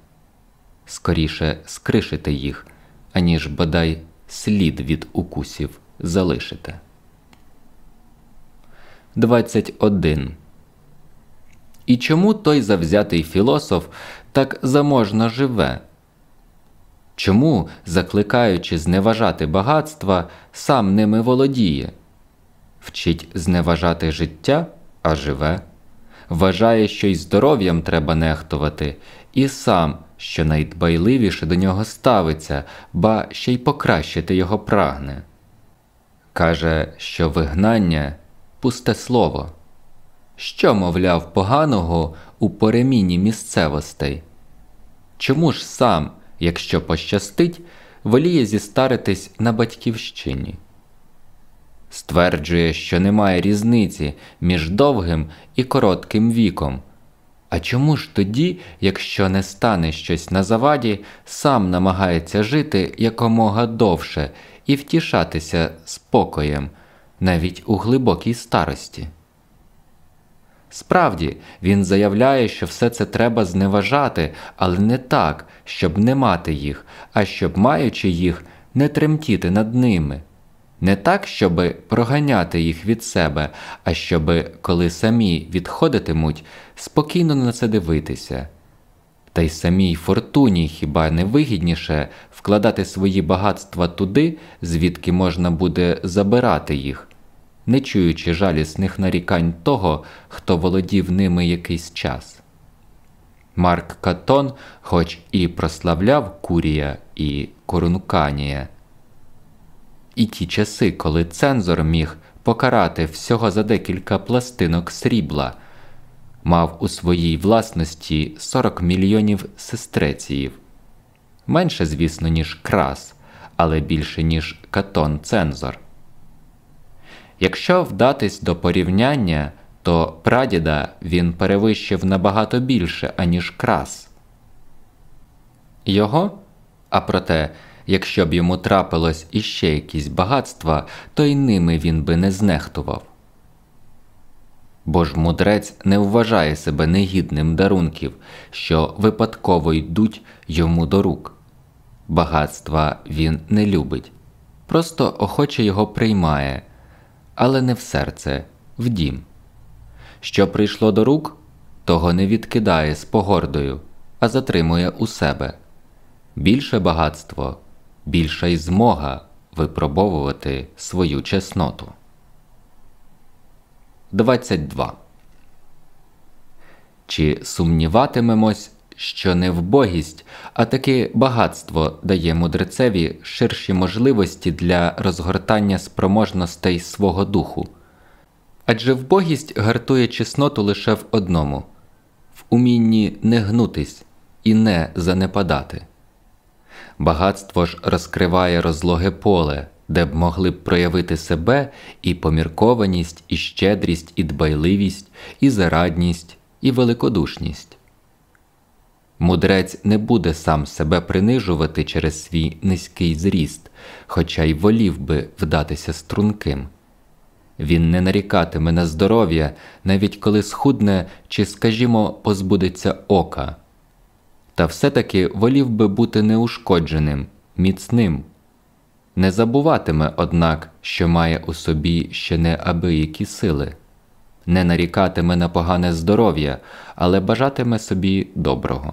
скоріше скришите їх, аніж бодай слід від укусів залишите. 21. І чому той завзятий філософ так заможно живе? Чому, закликаючи зневажати багатства, сам ними володіє? Вчить зневажати життя, а живе вважає, що й здоров'ям треба нехтувати, і сам, що найдбайливіше до нього ставиться, ба ще й покращити його прагне. Каже, що вигнання пусте слово, що, мовляв, поганого у переміні місцевостей. Чому ж сам, якщо пощастить, воліє зістаритись на батьківщині? Стверджує, що немає різниці між довгим і коротким віком. А чому ж тоді, якщо не стане щось на заваді, сам намагається жити якомога довше і втішатися спокоєм, навіть у глибокій старості? Справді, він заявляє, що все це треба зневажати, але не так, щоб не мати їх, а щоб, маючи їх, не тремтіти над ними не так, щоби проганяти їх від себе, а щоби, коли самі відходитимуть, спокійно на це дивитися. Та й самій фортуні хіба не вигідніше вкладати свої багатства туди, звідки можна буде забирати їх, не чуючи жалісних нарікань того, хто володів ними якийсь час. Марк Катон, хоч і прославляв Курія і Корунканія, і ті часи, коли цензор міг покарати всього за декілька пластинок срібла, мав у своїй власності 40 мільйонів сестреціїв, менше, звісно, ніж крас, але більше, ніж Катон Цензор. Якщо вдатись до порівняння, то прадіда він перевищив набагато більше, аніж крас. Його, а проте, якщо б йому трапилось іще якісь багатства, то й ними він би не знехтував. Бо ж мудрець не вважає себе негідним дарунків, що випадково йдуть йому до рук. Багатства він не любить, просто охоче його приймає, але не в серце, в дім. Що прийшло до рук, того не відкидає з погордою, а затримує у себе. Більше багатство, більша й змога випробовувати свою чесноту. 22. Чи сумніватимемось, що не вбогість, а таки багатство дає мудрецеві ширші можливості для розгортання спроможностей свого духу? Адже вбогість гартує чесноту лише в одному в умінні не гнутись і не занепадати. Багатство ж розкриває розлоге поле, де б могли б проявити себе і поміркованість, і щедрість, і дбайливість, і зарадність, і великодушність. Мудрець не буде сам себе принижувати через свій низький зріст, хоча й волів би вдатися струнким. Він не нарікатиме на здоров'я, навіть коли схудне чи, скажімо, позбудеться ока, та все-таки волів би бути неушкодженим, міцним. Не забуватиме, однак, що має у собі ще неабиякі сили, не нарікатиме на погане здоров'я, але бажатиме собі доброго.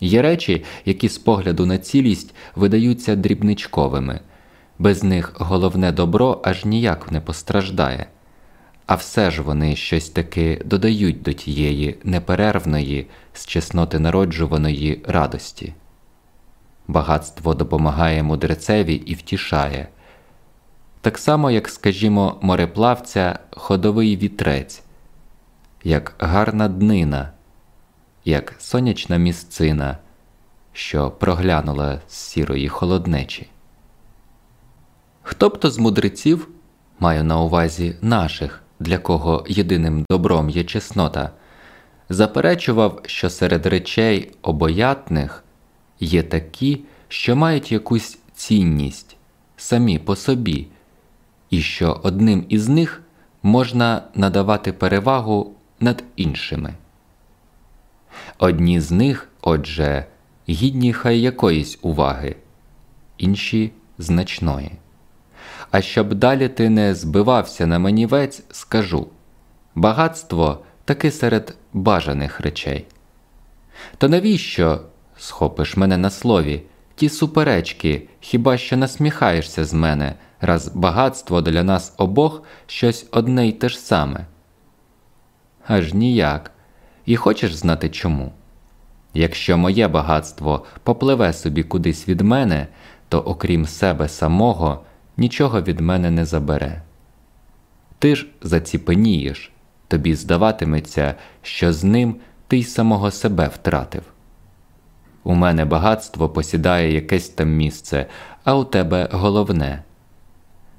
Є речі, які з погляду на цілість видаються дрібничковими без них головне добро аж ніяк не постраждає, а все ж вони щось таки додають до тієї неперервної, з чесноти народжуваної радості. Багатство допомагає мудрецеві і втішає, так само, як, скажімо, мореплавця ходовий вітрець, як гарна днина, як сонячна місцина, що проглянула з сірої холоднечі. Хто б то з мудреців, маю на увазі наших, для кого єдиним добром є чеснота, заперечував, що серед речей обоятних є такі, що мають якусь цінність самі по собі, і що одним із них можна надавати перевагу над іншими. Одні з них, отже, гідні хай якоїсь уваги, інші значної. А щоб далі ти не збивався на манівець, скажу багатство таки серед бажаних речей. То навіщо, схопиш мене на слові, ті суперечки, хіба що насміхаєшся з мене, раз багатство для нас обох щось одне й те ж саме? Аж ніяк. І хочеш знати чому? Якщо моє багатство попливе собі кудись від мене, то окрім себе самого нічого від мене не забере. Ти ж заціпенієш, тобі здаватиметься, що з ним ти й самого себе втратив. У мене багатство посідає якесь там місце, а у тебе головне.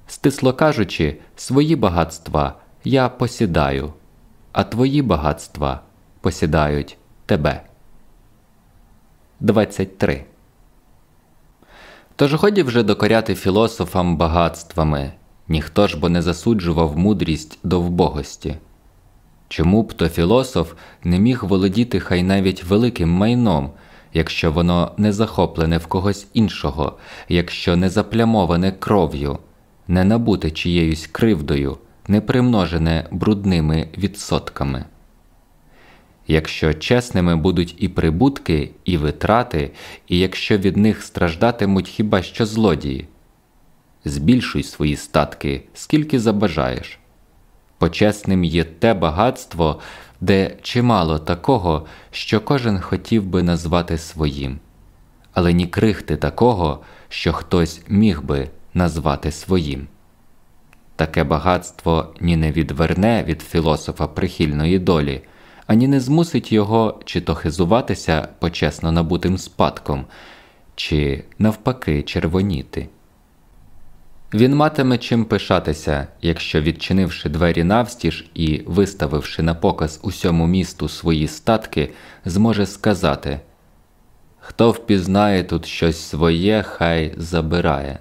Стисло кажучи, свої багатства я посідаю, а твої багатства посідають тебе. 23 Тож годі вже докоряти філософам багатствами, ніхто ж бо не засуджував мудрість до вбогості. Чому б то філософ не міг володіти хай навіть великим майном, якщо воно не захоплене в когось іншого, якщо не заплямоване кров'ю, не набуте чиєюсь кривдою, не примножене брудними відсотками? Якщо чесними будуть і прибутки, і витрати, і якщо від них страждатимуть хіба що злодії, збільшуй свої статки, скільки забажаєш. Почесним є те багатство, де чимало такого, що кожен хотів би назвати своїм, але ні крихти такого, що хтось міг би назвати своїм. Таке багатство ні не відверне від філософа прихильної долі, ані не змусить його чи то хизуватися почесно набутим спадком, чи навпаки червоніти. Він матиме чим пишатися, якщо, відчинивши двері навстіж і виставивши на показ усьому місту свої статки, зможе сказати Хто впізнає тут щось своє, хай забирає.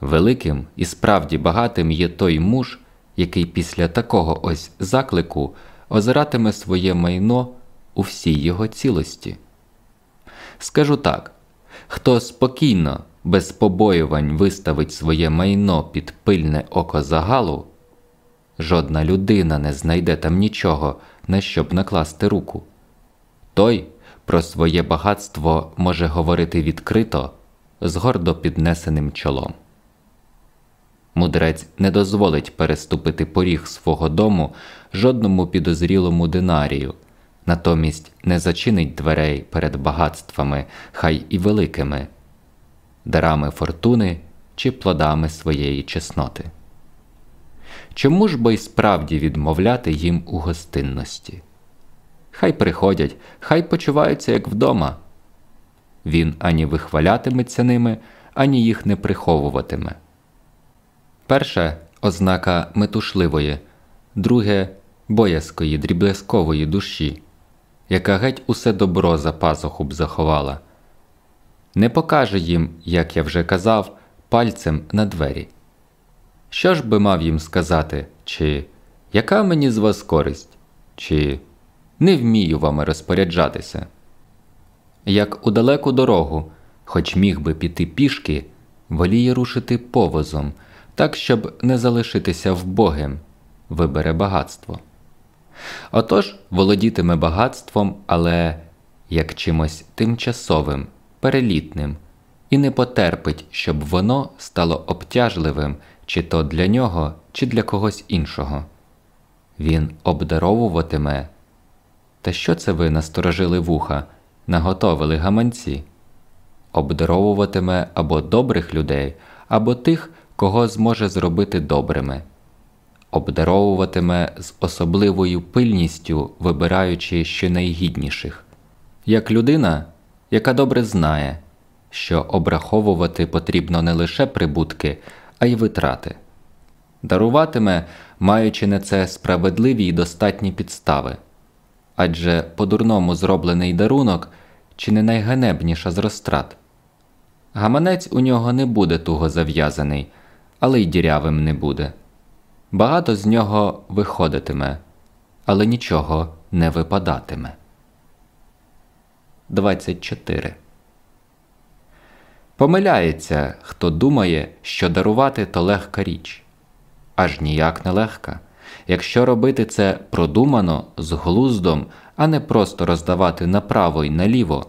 Великим і справді багатим є той муж, який після такого ось заклику озиратиме своє майно у всій його цілості. Скажу так хто спокійно, без побоювань виставить своє майно під пильне око загалу, жодна людина не знайде там нічого, на що б накласти руку. Той про своє багатство може говорити відкрито, з гордо піднесеним чолом. Мудрець не дозволить переступити поріг свого дому жодному підозрілому динарію, натомість не зачинить дверей перед багатствами, хай і великими, дарами фортуни чи плодами своєї чесноти. Чому ж бо й справді відмовляти їм у гостинності? Хай приходять, хай почуваються як вдома. Він ані вихвалятиметься ними, ані їх не приховуватиме. Перше ознака метушливої, друге боязкої, дріблескової душі, яка геть усе добро за пазуху б заховала, не покаже їм, як я вже казав, пальцем на двері. Що ж би мав їм сказати, чи яка мені з вас користь, чи не вмію вами розпоряджатися? Як у далеку дорогу, хоч міг би піти пішки, воліє рушити повозом так, щоб не залишитися вбогим, вибере багатство. Отож володітиме багатством, але як чимось тимчасовим, перелітним, і не потерпить, щоб воно стало обтяжливим чи то для нього, чи для когось іншого. Він обдаровуватиме. Та що це ви насторожили вуха, наготовили гаманці? Обдаровуватиме або добрих людей, або тих, кого зможе зробити добрими, обдаровуватиме з особливою пильністю, вибираючи щонайгідніших, як людина, яка добре знає, що обраховувати потрібно не лише прибутки, а й витрати, даруватиме, маючи на це справедливі й достатні підстави. Адже по дурному зроблений дарунок чи не найганебніша з розтрат. Гаманець у нього не буде туго зав'язаний але й дірявим не буде. Багато з нього виходитиме, але нічого не випадатиме. 24. Помиляється, хто думає, що дарувати то легка річ. Аж ніяк не легка. Якщо робити це продумано з глуздом, а не просто роздавати направо й наліво.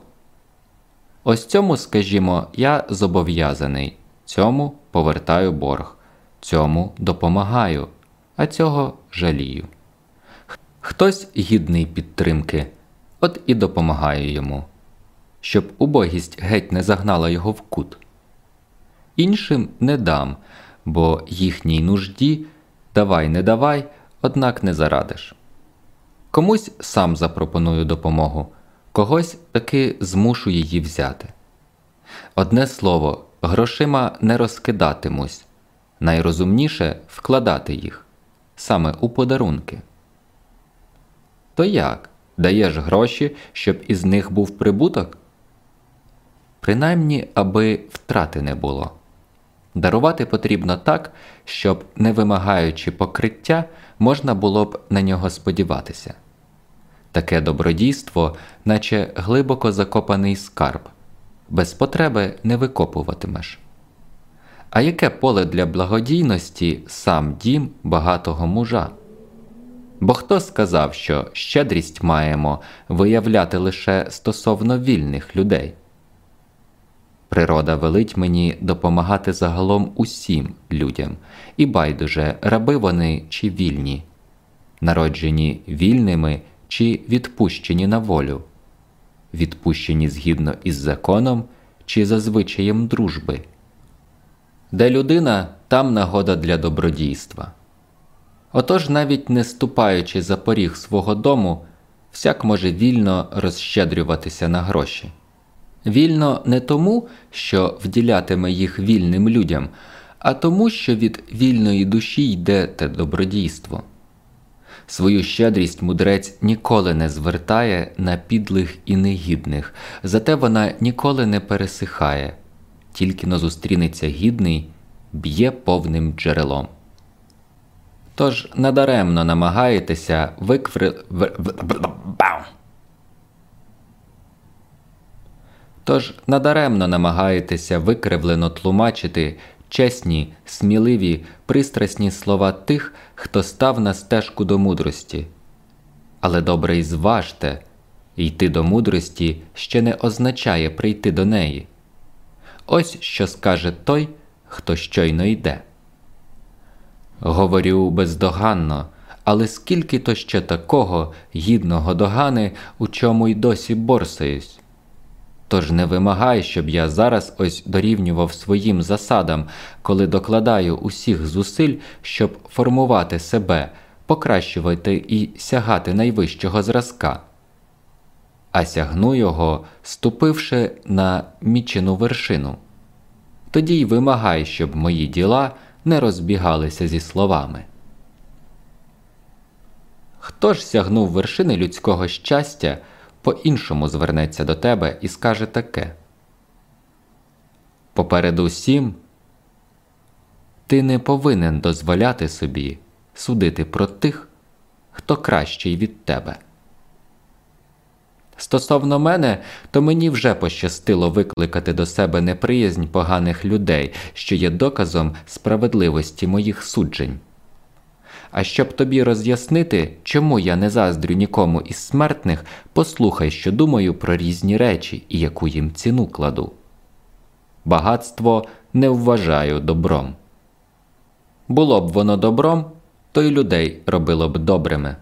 Ось цьому, скажімо, я зобов'язаний цьому повертаю борг, цьому допомагаю, а цього жалію. Хтось гідний підтримки, от і допомагаю йому, щоб убогість геть не загнала його в кут. Іншим не дам, бо їхній нужді давай не давай, однак не зарадиш. Комусь сам запропоную допомогу, когось таки змушу її взяти. Одне слово, грошима не розкидатимусь, найрозумніше вкладати їх саме у подарунки. То як даєш гроші, щоб із них був прибуток? Принаймні, аби втрати не було. Дарувати потрібно так, щоб, не вимагаючи покриття, можна було б на нього сподіватися. Таке добродійство, наче глибоко закопаний скарб, без потреби не викопуватимеш. А яке поле для благодійності сам дім багатого мужа? Бо хто сказав, що щедрість маємо виявляти лише стосовно вільних людей? Природа велить мені допомагати загалом усім людям, і байдуже, раби вони чи вільні, народжені вільними чи відпущені на волю, відпущені згідно із законом чи за звичаєм дружби, де людина там нагода для добродійства. Отож, навіть не ступаючи за поріг свого дому, всяк може вільно розщедрюватися на гроші. Вільно не тому, що вділятиме їх вільним людям, а тому, що від вільної душі йде те добродійство. Свою щедрість мудрець ніколи не звертає на підлих і негідних, зате вона ніколи не пересихає, тільки но зустрінеться гідний, б'є повним джерелом. Тож надаремно намагаєтеся викври... Тож надаремно намагаєтеся викривлено тлумачити чесні, сміливі, пристрасні слова тих, хто став на стежку до мудрості. Але добре й зважте, йти до мудрості ще не означає прийти до неї. Ось що скаже той, хто щойно йде. Говорю бездоганно, але скільки то ще такого гідного догани, у чому й досі борсаюсь. Тож не вимагай, щоб я зараз ось дорівнював своїм засадам, коли докладаю усіх зусиль, щоб формувати себе, покращувати і сягати найвищого зразка, а сягну його, ступивши на мічену вершину. Тоді й вимагай, щоб мої діла не розбігалися зі словами. Хто ж сягнув вершини людського щастя? По-іншому звернеться до тебе і скаже таке. Попереду всім ти не повинен дозволяти собі судити про тих, хто кращий від тебе. Стосовно мене, то мені вже пощастило викликати до себе неприязнь поганих людей, що є доказом справедливості моїх суджень. А щоб тобі роз'яснити, чому я не заздрю нікому із смертних, послухай, що думаю про різні речі і яку їм ціну кладу. Багатство не вважаю добром. Було б воно добром, то й людей робило б добрими.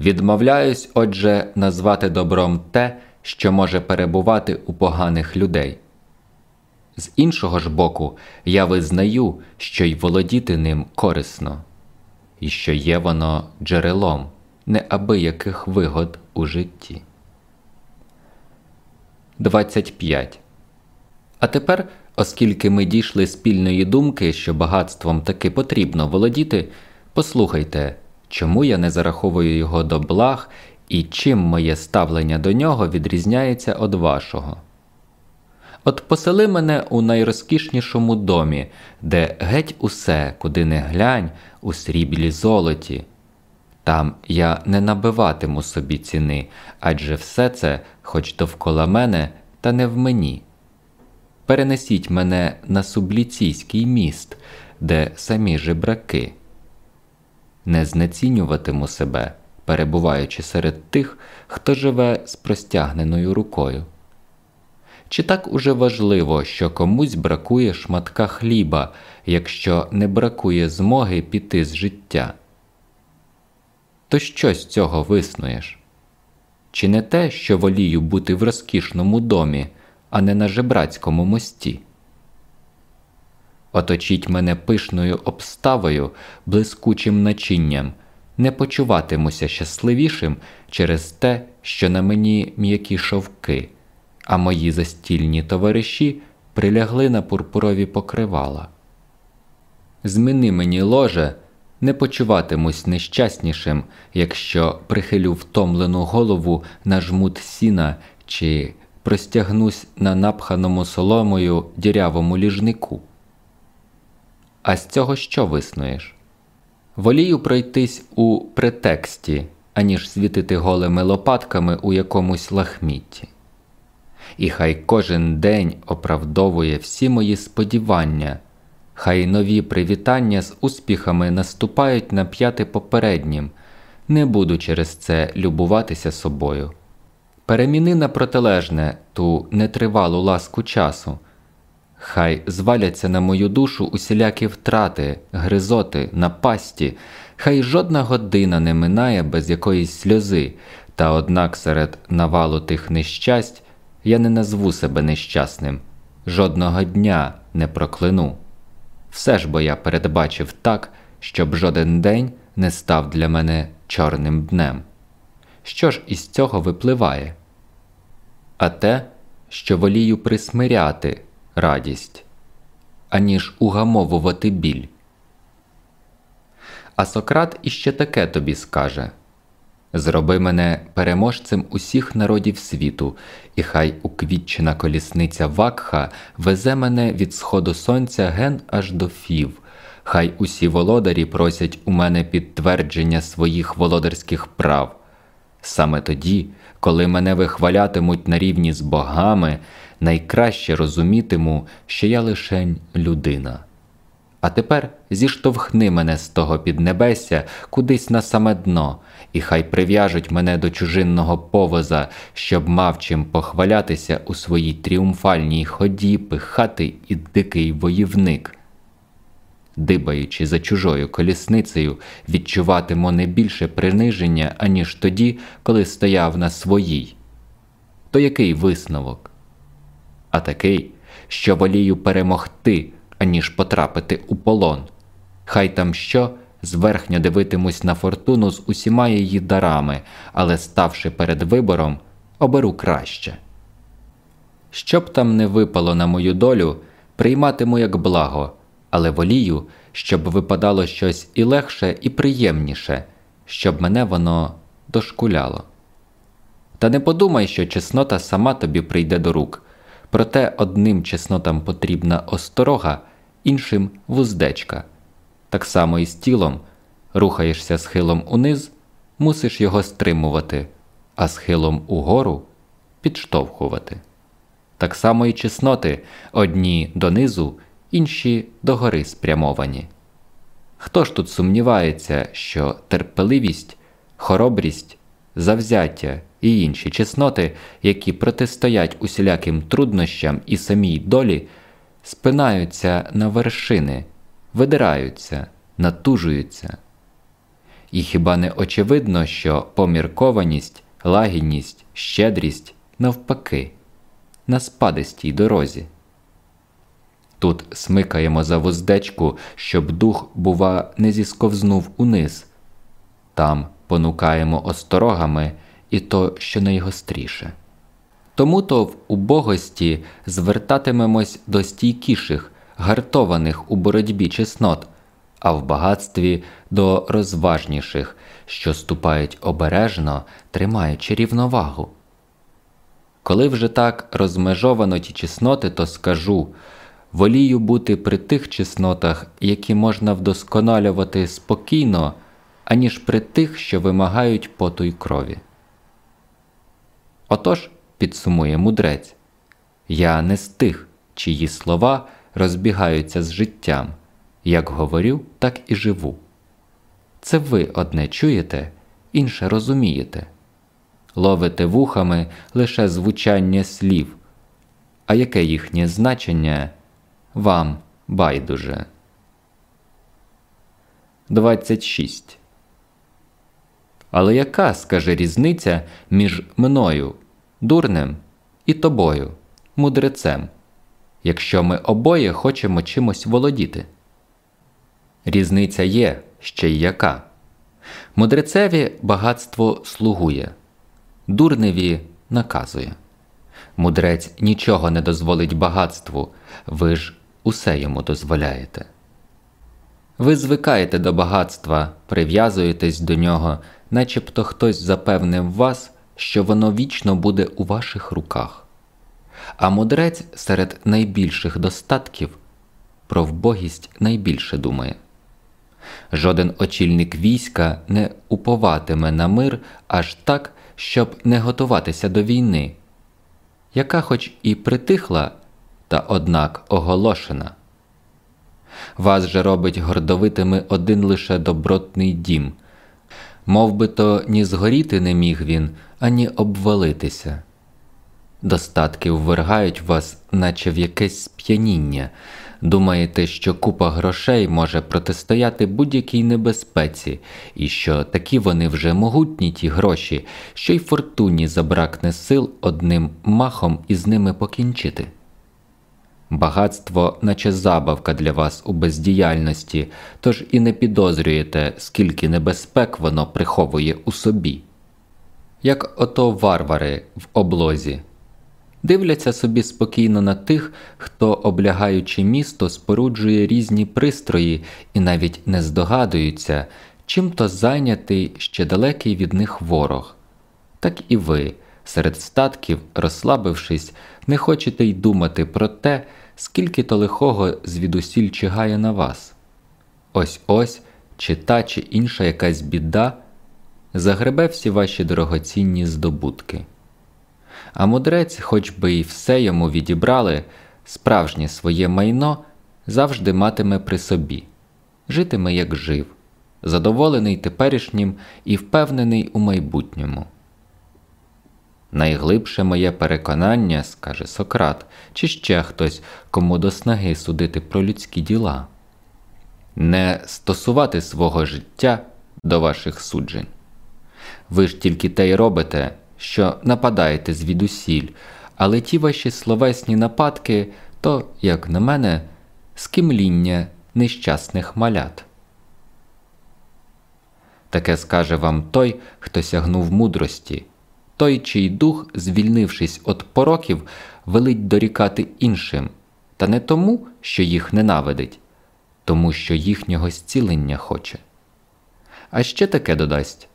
Відмовляюсь, отже, назвати добром те, що може перебувати у поганих людей. З іншого ж боку, я визнаю, що й володіти ним корисно і що є воно джерелом неабияких вигод у житті. 25. А тепер, оскільки ми дійшли спільної думки, що багатством таки потрібно володіти, послухайте, чому я не зараховую його до благ і чим моє ставлення до нього відрізняється від вашого. От посели мене у найрозкішнішому домі, де геть усе, куди не глянь, у сріблі золоті. Там я не набиватиму собі ціни, адже все це, хоч довкола мене, та не в мені. Перенесіть мене на субліційський міст, де самі жебраки. Не знецінюватиму себе, перебуваючи серед тих, хто живе з простягненою рукою. Чи так уже важливо, що комусь бракує шматка хліба, якщо не бракує змоги піти з життя? То що з цього виснуєш? Чи не те, що волію бути в розкішному домі, а не на жебрацькому мості? Оточіть мене пишною обставою, блискучим начинням, не почуватимуся щасливішим через те, що на мені м'які шовки а мої застільні товариші прилягли на пурпурові покривала. Зміни мені ложе, не почуватимусь нещаснішим, якщо прихилю втомлену голову на жмут сіна чи простягнусь на напханому соломою дірявому ліжнику. А з цього що виснуєш? Волію пройтись у претексті, аніж світити голими лопатками у якомусь лахмітті і хай кожен день оправдовує всі мої сподівання, хай нові привітання з успіхами наступають на п'яти попереднім, не буду через це любуватися собою. Переміни на протилежне ту нетривалу ласку часу. Хай зваляться на мою душу усілякі втрати, гризоти, напасті, хай жодна година не минає без якоїсь сльози, та однак серед навалу тих нещасть я не назву себе нещасним, жодного дня не прокляну. Все ж бо я передбачив так, щоб жоден день не став для мене чорним днем. Що ж із цього випливає? А те, що волію присмиряти радість, аніж угамовувати біль. А Сократ іще таке тобі скаже Зроби мене переможцем усіх народів світу, і хай уквітчена колісниця Вакха везе мене від сходу сонця ген аж до фів, хай усі володарі просять у мене підтвердження своїх володарських прав. Саме тоді, коли мене вихвалятимуть на рівні з богами, найкраще розумітиму, що я лишень людина. А тепер зіштовхни мене з того піднебесся кудись на саме дно, і хай прив'яжуть мене до чужинного повоза, щоб мав чим похвалятися у своїй тріумфальній ході пихатий і дикий воївник. Дибаючи за чужою колісницею, відчуватиму не більше приниження, аніж тоді, коли стояв на своїй. То який висновок? А такий, що волію перемогти аніж потрапити у полон. Хай там що, зверхньо дивитимусь на фортуну з усіма її дарами, але, ставши перед вибором, оберу краще. Щоб там не випало на мою долю, прийматиму як благо, але волію, щоб випадало щось і легше, і приємніше, щоб мене воно дошкуляло. Та не подумай, що чеснота сама тобі прийде до рук. Проте одним чеснотам потрібна осторога, іншим вуздечка. Так само і з тілом рухаєшся схилом униз, мусиш його стримувати, а схилом угору підштовхувати. Так само і чесноти одні донизу, інші догори спрямовані. Хто ж тут сумнівається, що терпеливість, хоробрість, завзяття і інші чесноти, які протистоять усіляким труднощам і самій долі, спинаються на вершини, видираються, натужуються. І хіба не очевидно, що поміркованість, лагідність, щедрість навпаки, на спадистій дорозі. Тут смикаємо за вуздечку, щоб дух, бува, не зісковзнув униз, там понукаємо осторогами і то, що найгостріше. Тому то в убогості звертатимемось до стійкіших, гартованих у боротьбі чеснот, а в багатстві до розважніших, що ступають обережно, тримаючи рівновагу. Коли вже так розмежовано ті чесноти, то скажу волію бути при тих чеснотах, які можна вдосконалювати спокійно, аніж при тих, що вимагають поту й крові. Отож, підсумує мудрець, я не з тих, чиї слова розбігаються з життям, як говорю, так і живу. Це ви одне чуєте, інше розумієте, ловите вухами лише звучання слів, а яке їхнє значення вам байдуже. 26 але яка, скаже різниця між мною, дурнем, і тобою, мудрецем, якщо ми обоє хочемо чимось володіти? Різниця є ще й яка. Мудрецеві багатство слугує, дурневі наказує. Мудрець нічого не дозволить багатству, ви ж усе йому дозволяєте. Ви звикаєте до багатства, прив'язуєтесь до нього, начебто хтось запевнив вас, що воно вічно буде у ваших руках. А мудрець серед найбільших достатків про вбогість найбільше думає. Жоден очільник війська не уповатиме на мир аж так, щоб не готуватися до війни, яка хоч і притихла, та однак оголошена. Вас же робить гордовитими один лише добротний дім, мов би то ні згоріти не міг він, ані обвалитися. Достатки ввергають вас, наче в якесь сп'яніння. Думаєте, що купа грошей може протистояти будь-якій небезпеці, і що такі вони вже могутні ті гроші, що й фортуні забракне сил одним махом із ними покінчити. Багатство, наче забавка для вас у бездіяльності, тож і не підозрюєте, скільки небезпек воно приховує у собі. Як ото варвари в облозі дивляться собі спокійно на тих, хто, облягаючи місто, споруджує різні пристрої і навіть не здогадуються, чим то зайнятий ще далекий від них ворог. Так і ви, серед статків, розслабившись, не хочете й думати про те, скільки то лихого звідусіль чигає на вас. Ось ось чи та чи інша якась біда загребе всі ваші дорогоцінні здобутки. А мудрець, хоч би і все йому відібрали, справжнє своє майно завжди матиме при собі, житиме, як жив, задоволений теперішнім і впевнений у майбутньому. Найглибше моє переконання, скаже Сократ, чи ще хтось, кому до снаги судити про людські діла, не стосувати свого життя до ваших суджень. Ви ж тільки те й робите, що нападаєте звідусіль, але ті ваші словесні нападки то, як на мене, скимління нещасних малят. Таке скаже вам той, хто сягнув мудрості, той, чий дух, звільнившись від пороків, велить дорікати іншим, та не тому, що їх ненавидить, тому що їхнього зцілення хоче. А ще таке додасть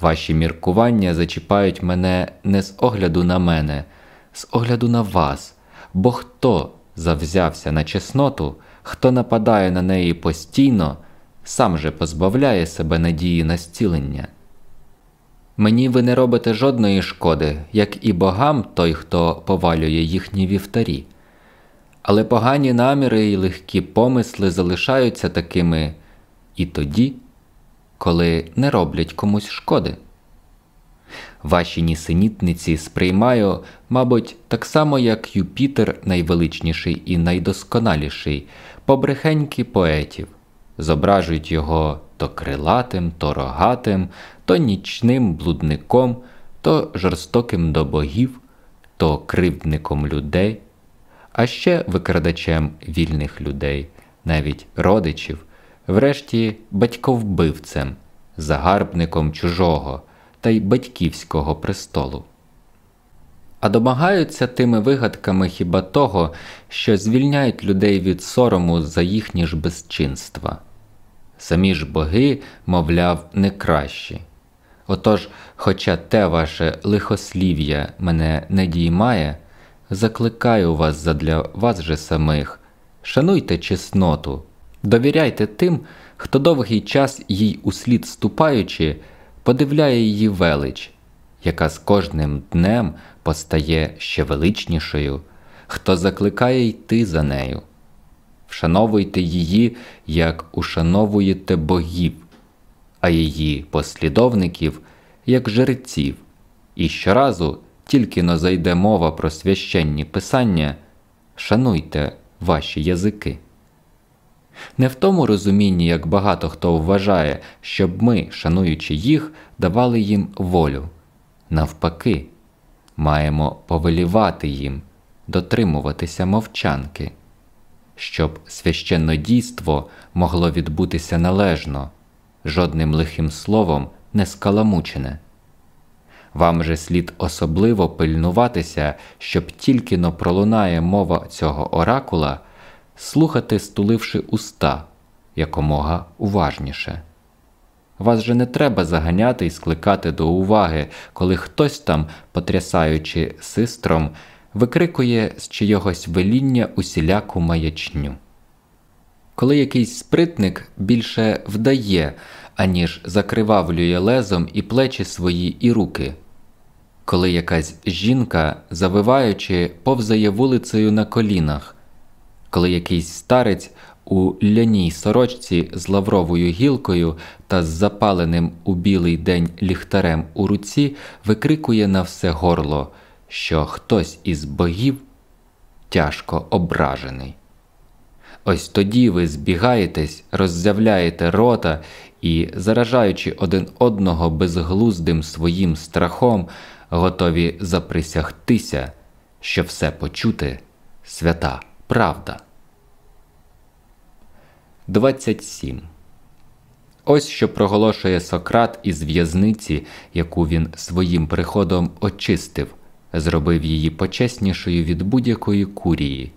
Ваші міркування зачіпають мене не з огляду на мене, з огляду на вас, бо хто завзявся на чесноту, хто нападає на неї постійно, сам же позбавляє себе надії на зцілення. Мені ви не робите жодної шкоди, як і богам той, хто повалює їхні вівтарі, але погані наміри і легкі помисли залишаються такими і тоді коли не роблять комусь шкоди. Ваші нісенітниці сприймаю, мабуть, так само, як Юпітер найвеличніший і найдосконаліший, побрехеньки поетів, зображують його то крилатим, то рогатим, то нічним блудником, то жорстоким до богів, то кривдником людей, а ще викрадачем вільних людей, навіть родичів врешті батьковбивцем, загарбником чужого та й батьківського престолу. А домагаються тими вигадками хіба того, що звільняють людей від сорому за їхні ж безчинства. Самі ж боги, мовляв, не кращі. Отож, хоча те ваше лихослів'я мене не діймає, закликаю вас задля вас же самих, шануйте чесноту, Довіряйте тим, хто довгий час їй услід ступаючи, подивляє її велич, яка з кожним днем постає ще величнішою, хто закликає йти за нею. Вшановуйте її, як ушановуєте богів, а її послідовників як жерців, і щоразу, тільки но зайде мова про священні писання, шануйте ваші язики. Не в тому розумінні, як багато хто вважає, щоб ми, шануючи їх, давали їм волю. Навпаки, маємо повелівати їм, дотримуватися мовчанки, щоб священнодійство могло відбутися належно, жодним лихим словом не скаламучене. Вам же слід особливо пильнуватися, щоб тільки но пролунає мова цього оракула слухати, стуливши уста якомога уважніше. Вас же не треба заганяти і скликати до уваги, коли хтось там, потрясаючи систром, викрикує з чийогось веління усіляку маячню. Коли якийсь спритник більше вдає, аніж закривавлює лезом і плечі свої і руки, коли якась жінка, завиваючи, повзає вулицею на колінах, коли якийсь старець, у ляній сорочці з лавровою гілкою та з запаленим у білий день ліхтарем у руці викрикує на все горло, що хтось із богів тяжко ображений. Ось тоді ви збігаєтесь, роззявляєте рота і, заражаючи один одного безглуздим своїм страхом, готові заприсягтися, що все почути свята правда. 27. Ось що проголошує Сократ із в'язниці, яку він своїм приходом очистив, зробив її почеснішою від будь-якої курії.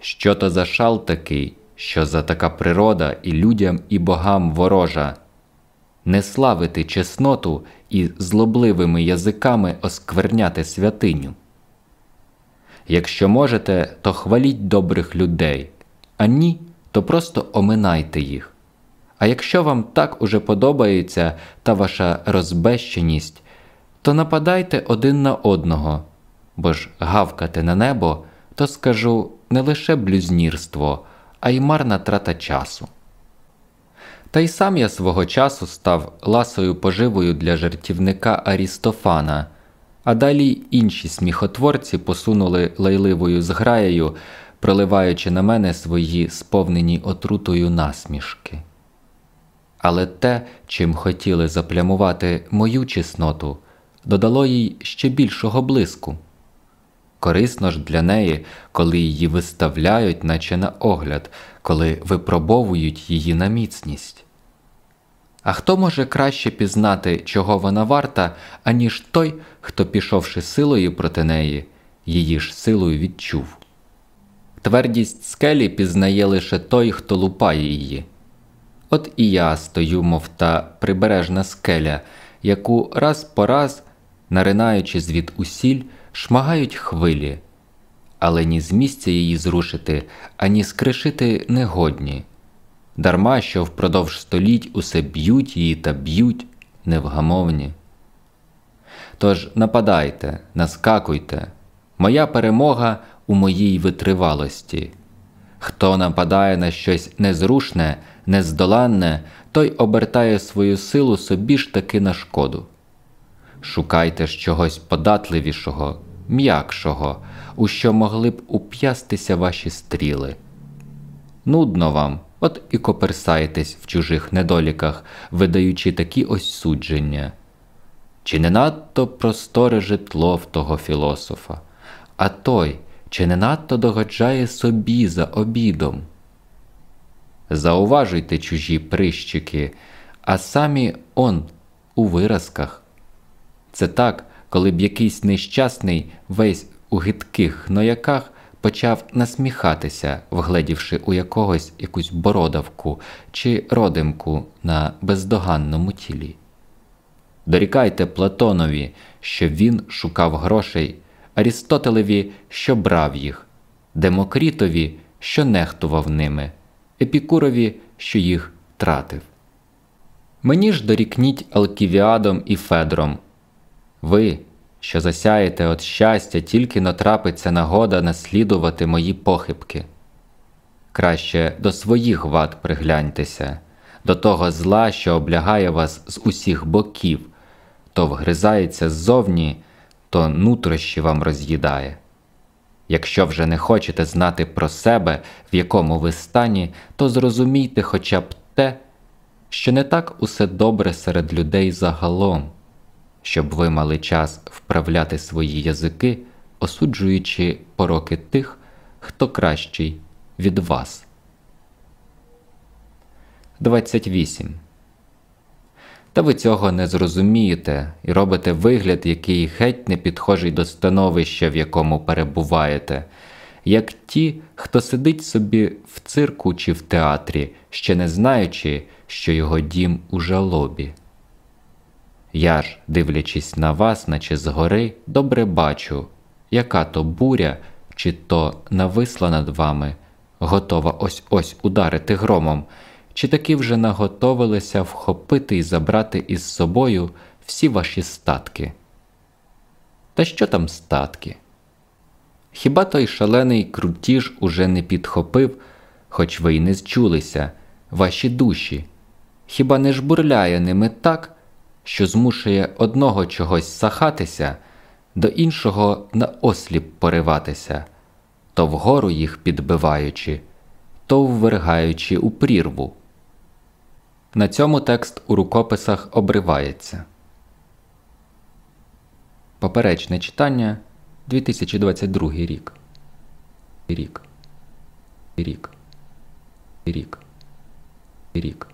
Що то за шал такий, що за така природа і людям, і богам ворожа, не славити чесноту і злобливими язиками оскверняти святиню. Якщо можете, то хваліть добрих людей, а ні, то просто оминайте їх. А якщо вам так уже подобається та ваша розбещеність, то нападайте один на одного, бо ж гавкати на небо, то скажу не лише блюзнірство, а й марна трата часу. Та й сам я свого часу став ласою поживою для жартівника Арістофана, а далі інші сміхотворці посунули лайливою зграєю, проливаючи на мене свої сповнені отрутою насмішки. Але те, чим хотіли заплямувати мою чесноту, додало їй ще більшого блиску. Корисно ж для неї, коли її виставляють, наче на огляд, коли випробовують її на міцність. А хто може краще пізнати, чого вона варта, аніж той, хто, пішовши силою проти неї, її ж силою відчув? Твердість скелі пізнає лише той, хто лупає її. От і я стою, мов та прибережна скеля, яку раз по раз, наринаючи звід усіль, шмагають хвилі, але ні з місця її зрушити, ані скришити негодні, дарма що впродовж століть усе б'ють її та б'ють невгамовні. Тож нападайте, наскакуйте, моя перемога у моїй витривалості. Хто нападає на щось незрушне, нездоланне, той обертає свою силу собі ж таки на шкоду. Шукайте ж чогось податливішого, м'якшого, у що могли б уп'ястися ваші стріли. Нудно вам, от і коперсайтесь в чужих недоліках, видаючи такі ось судження. Чи не надто просторе житло в того філософа, а той, чи не надто догоджає собі за обідом? Зауважуйте чужі прищики, а самі он у виразках. Це так, коли б якийсь нещасний весь у гидких гнояках почав насміхатися, вгледівши у якогось якусь бородавку чи родимку на бездоганному тілі. Дорікайте Платонові, що він шукав грошей, Арістотелеві, що брав їх, Демокрітові, що нехтував ними, Епікурові, що їх тратив. Мені ж дорікніть Алківіадом і Федром. Ви, що засяєте від щастя, тільки натрапиться нагода наслідувати мої похибки. Краще до своїх вад пригляньтеся, до того зла, що облягає вас з усіх боків, то вгризається ззовні, то нутрощі вам роз'їдає. Якщо вже не хочете знати про себе, в якому ви стані, то зрозумійте хоча б те, що не так усе добре серед людей загалом щоб ви мали час вправляти свої язики, осуджуючи пороки тих, хто кращий від вас. 28. Та ви цього не зрозумієте і робите вигляд, який геть не підхожий до становища, в якому перебуваєте, як ті, хто сидить собі в цирку чи в театрі, ще не знаючи, що його дім у жалобі. Я ж, дивлячись на вас, наче згори, добре бачу, яка то буря, чи то нависла над вами, готова ось ось ударити громом, чи таки вже наготовилися вхопити і забрати із собою всі ваші статки. Та що там статки? Хіба той шалений крутіж уже не підхопив, хоч ви й не зчулися, ваші душі, хіба не жбурляє ними так, що змушує одного чогось сахатися, до іншого на осліп пориватися, то вгору їх підбиваючи, то ввергаючи у прірву. На цьому текст у рукописах обривається. Поперечне читання 2022 рік. Рік. Рік. Рік. Рік.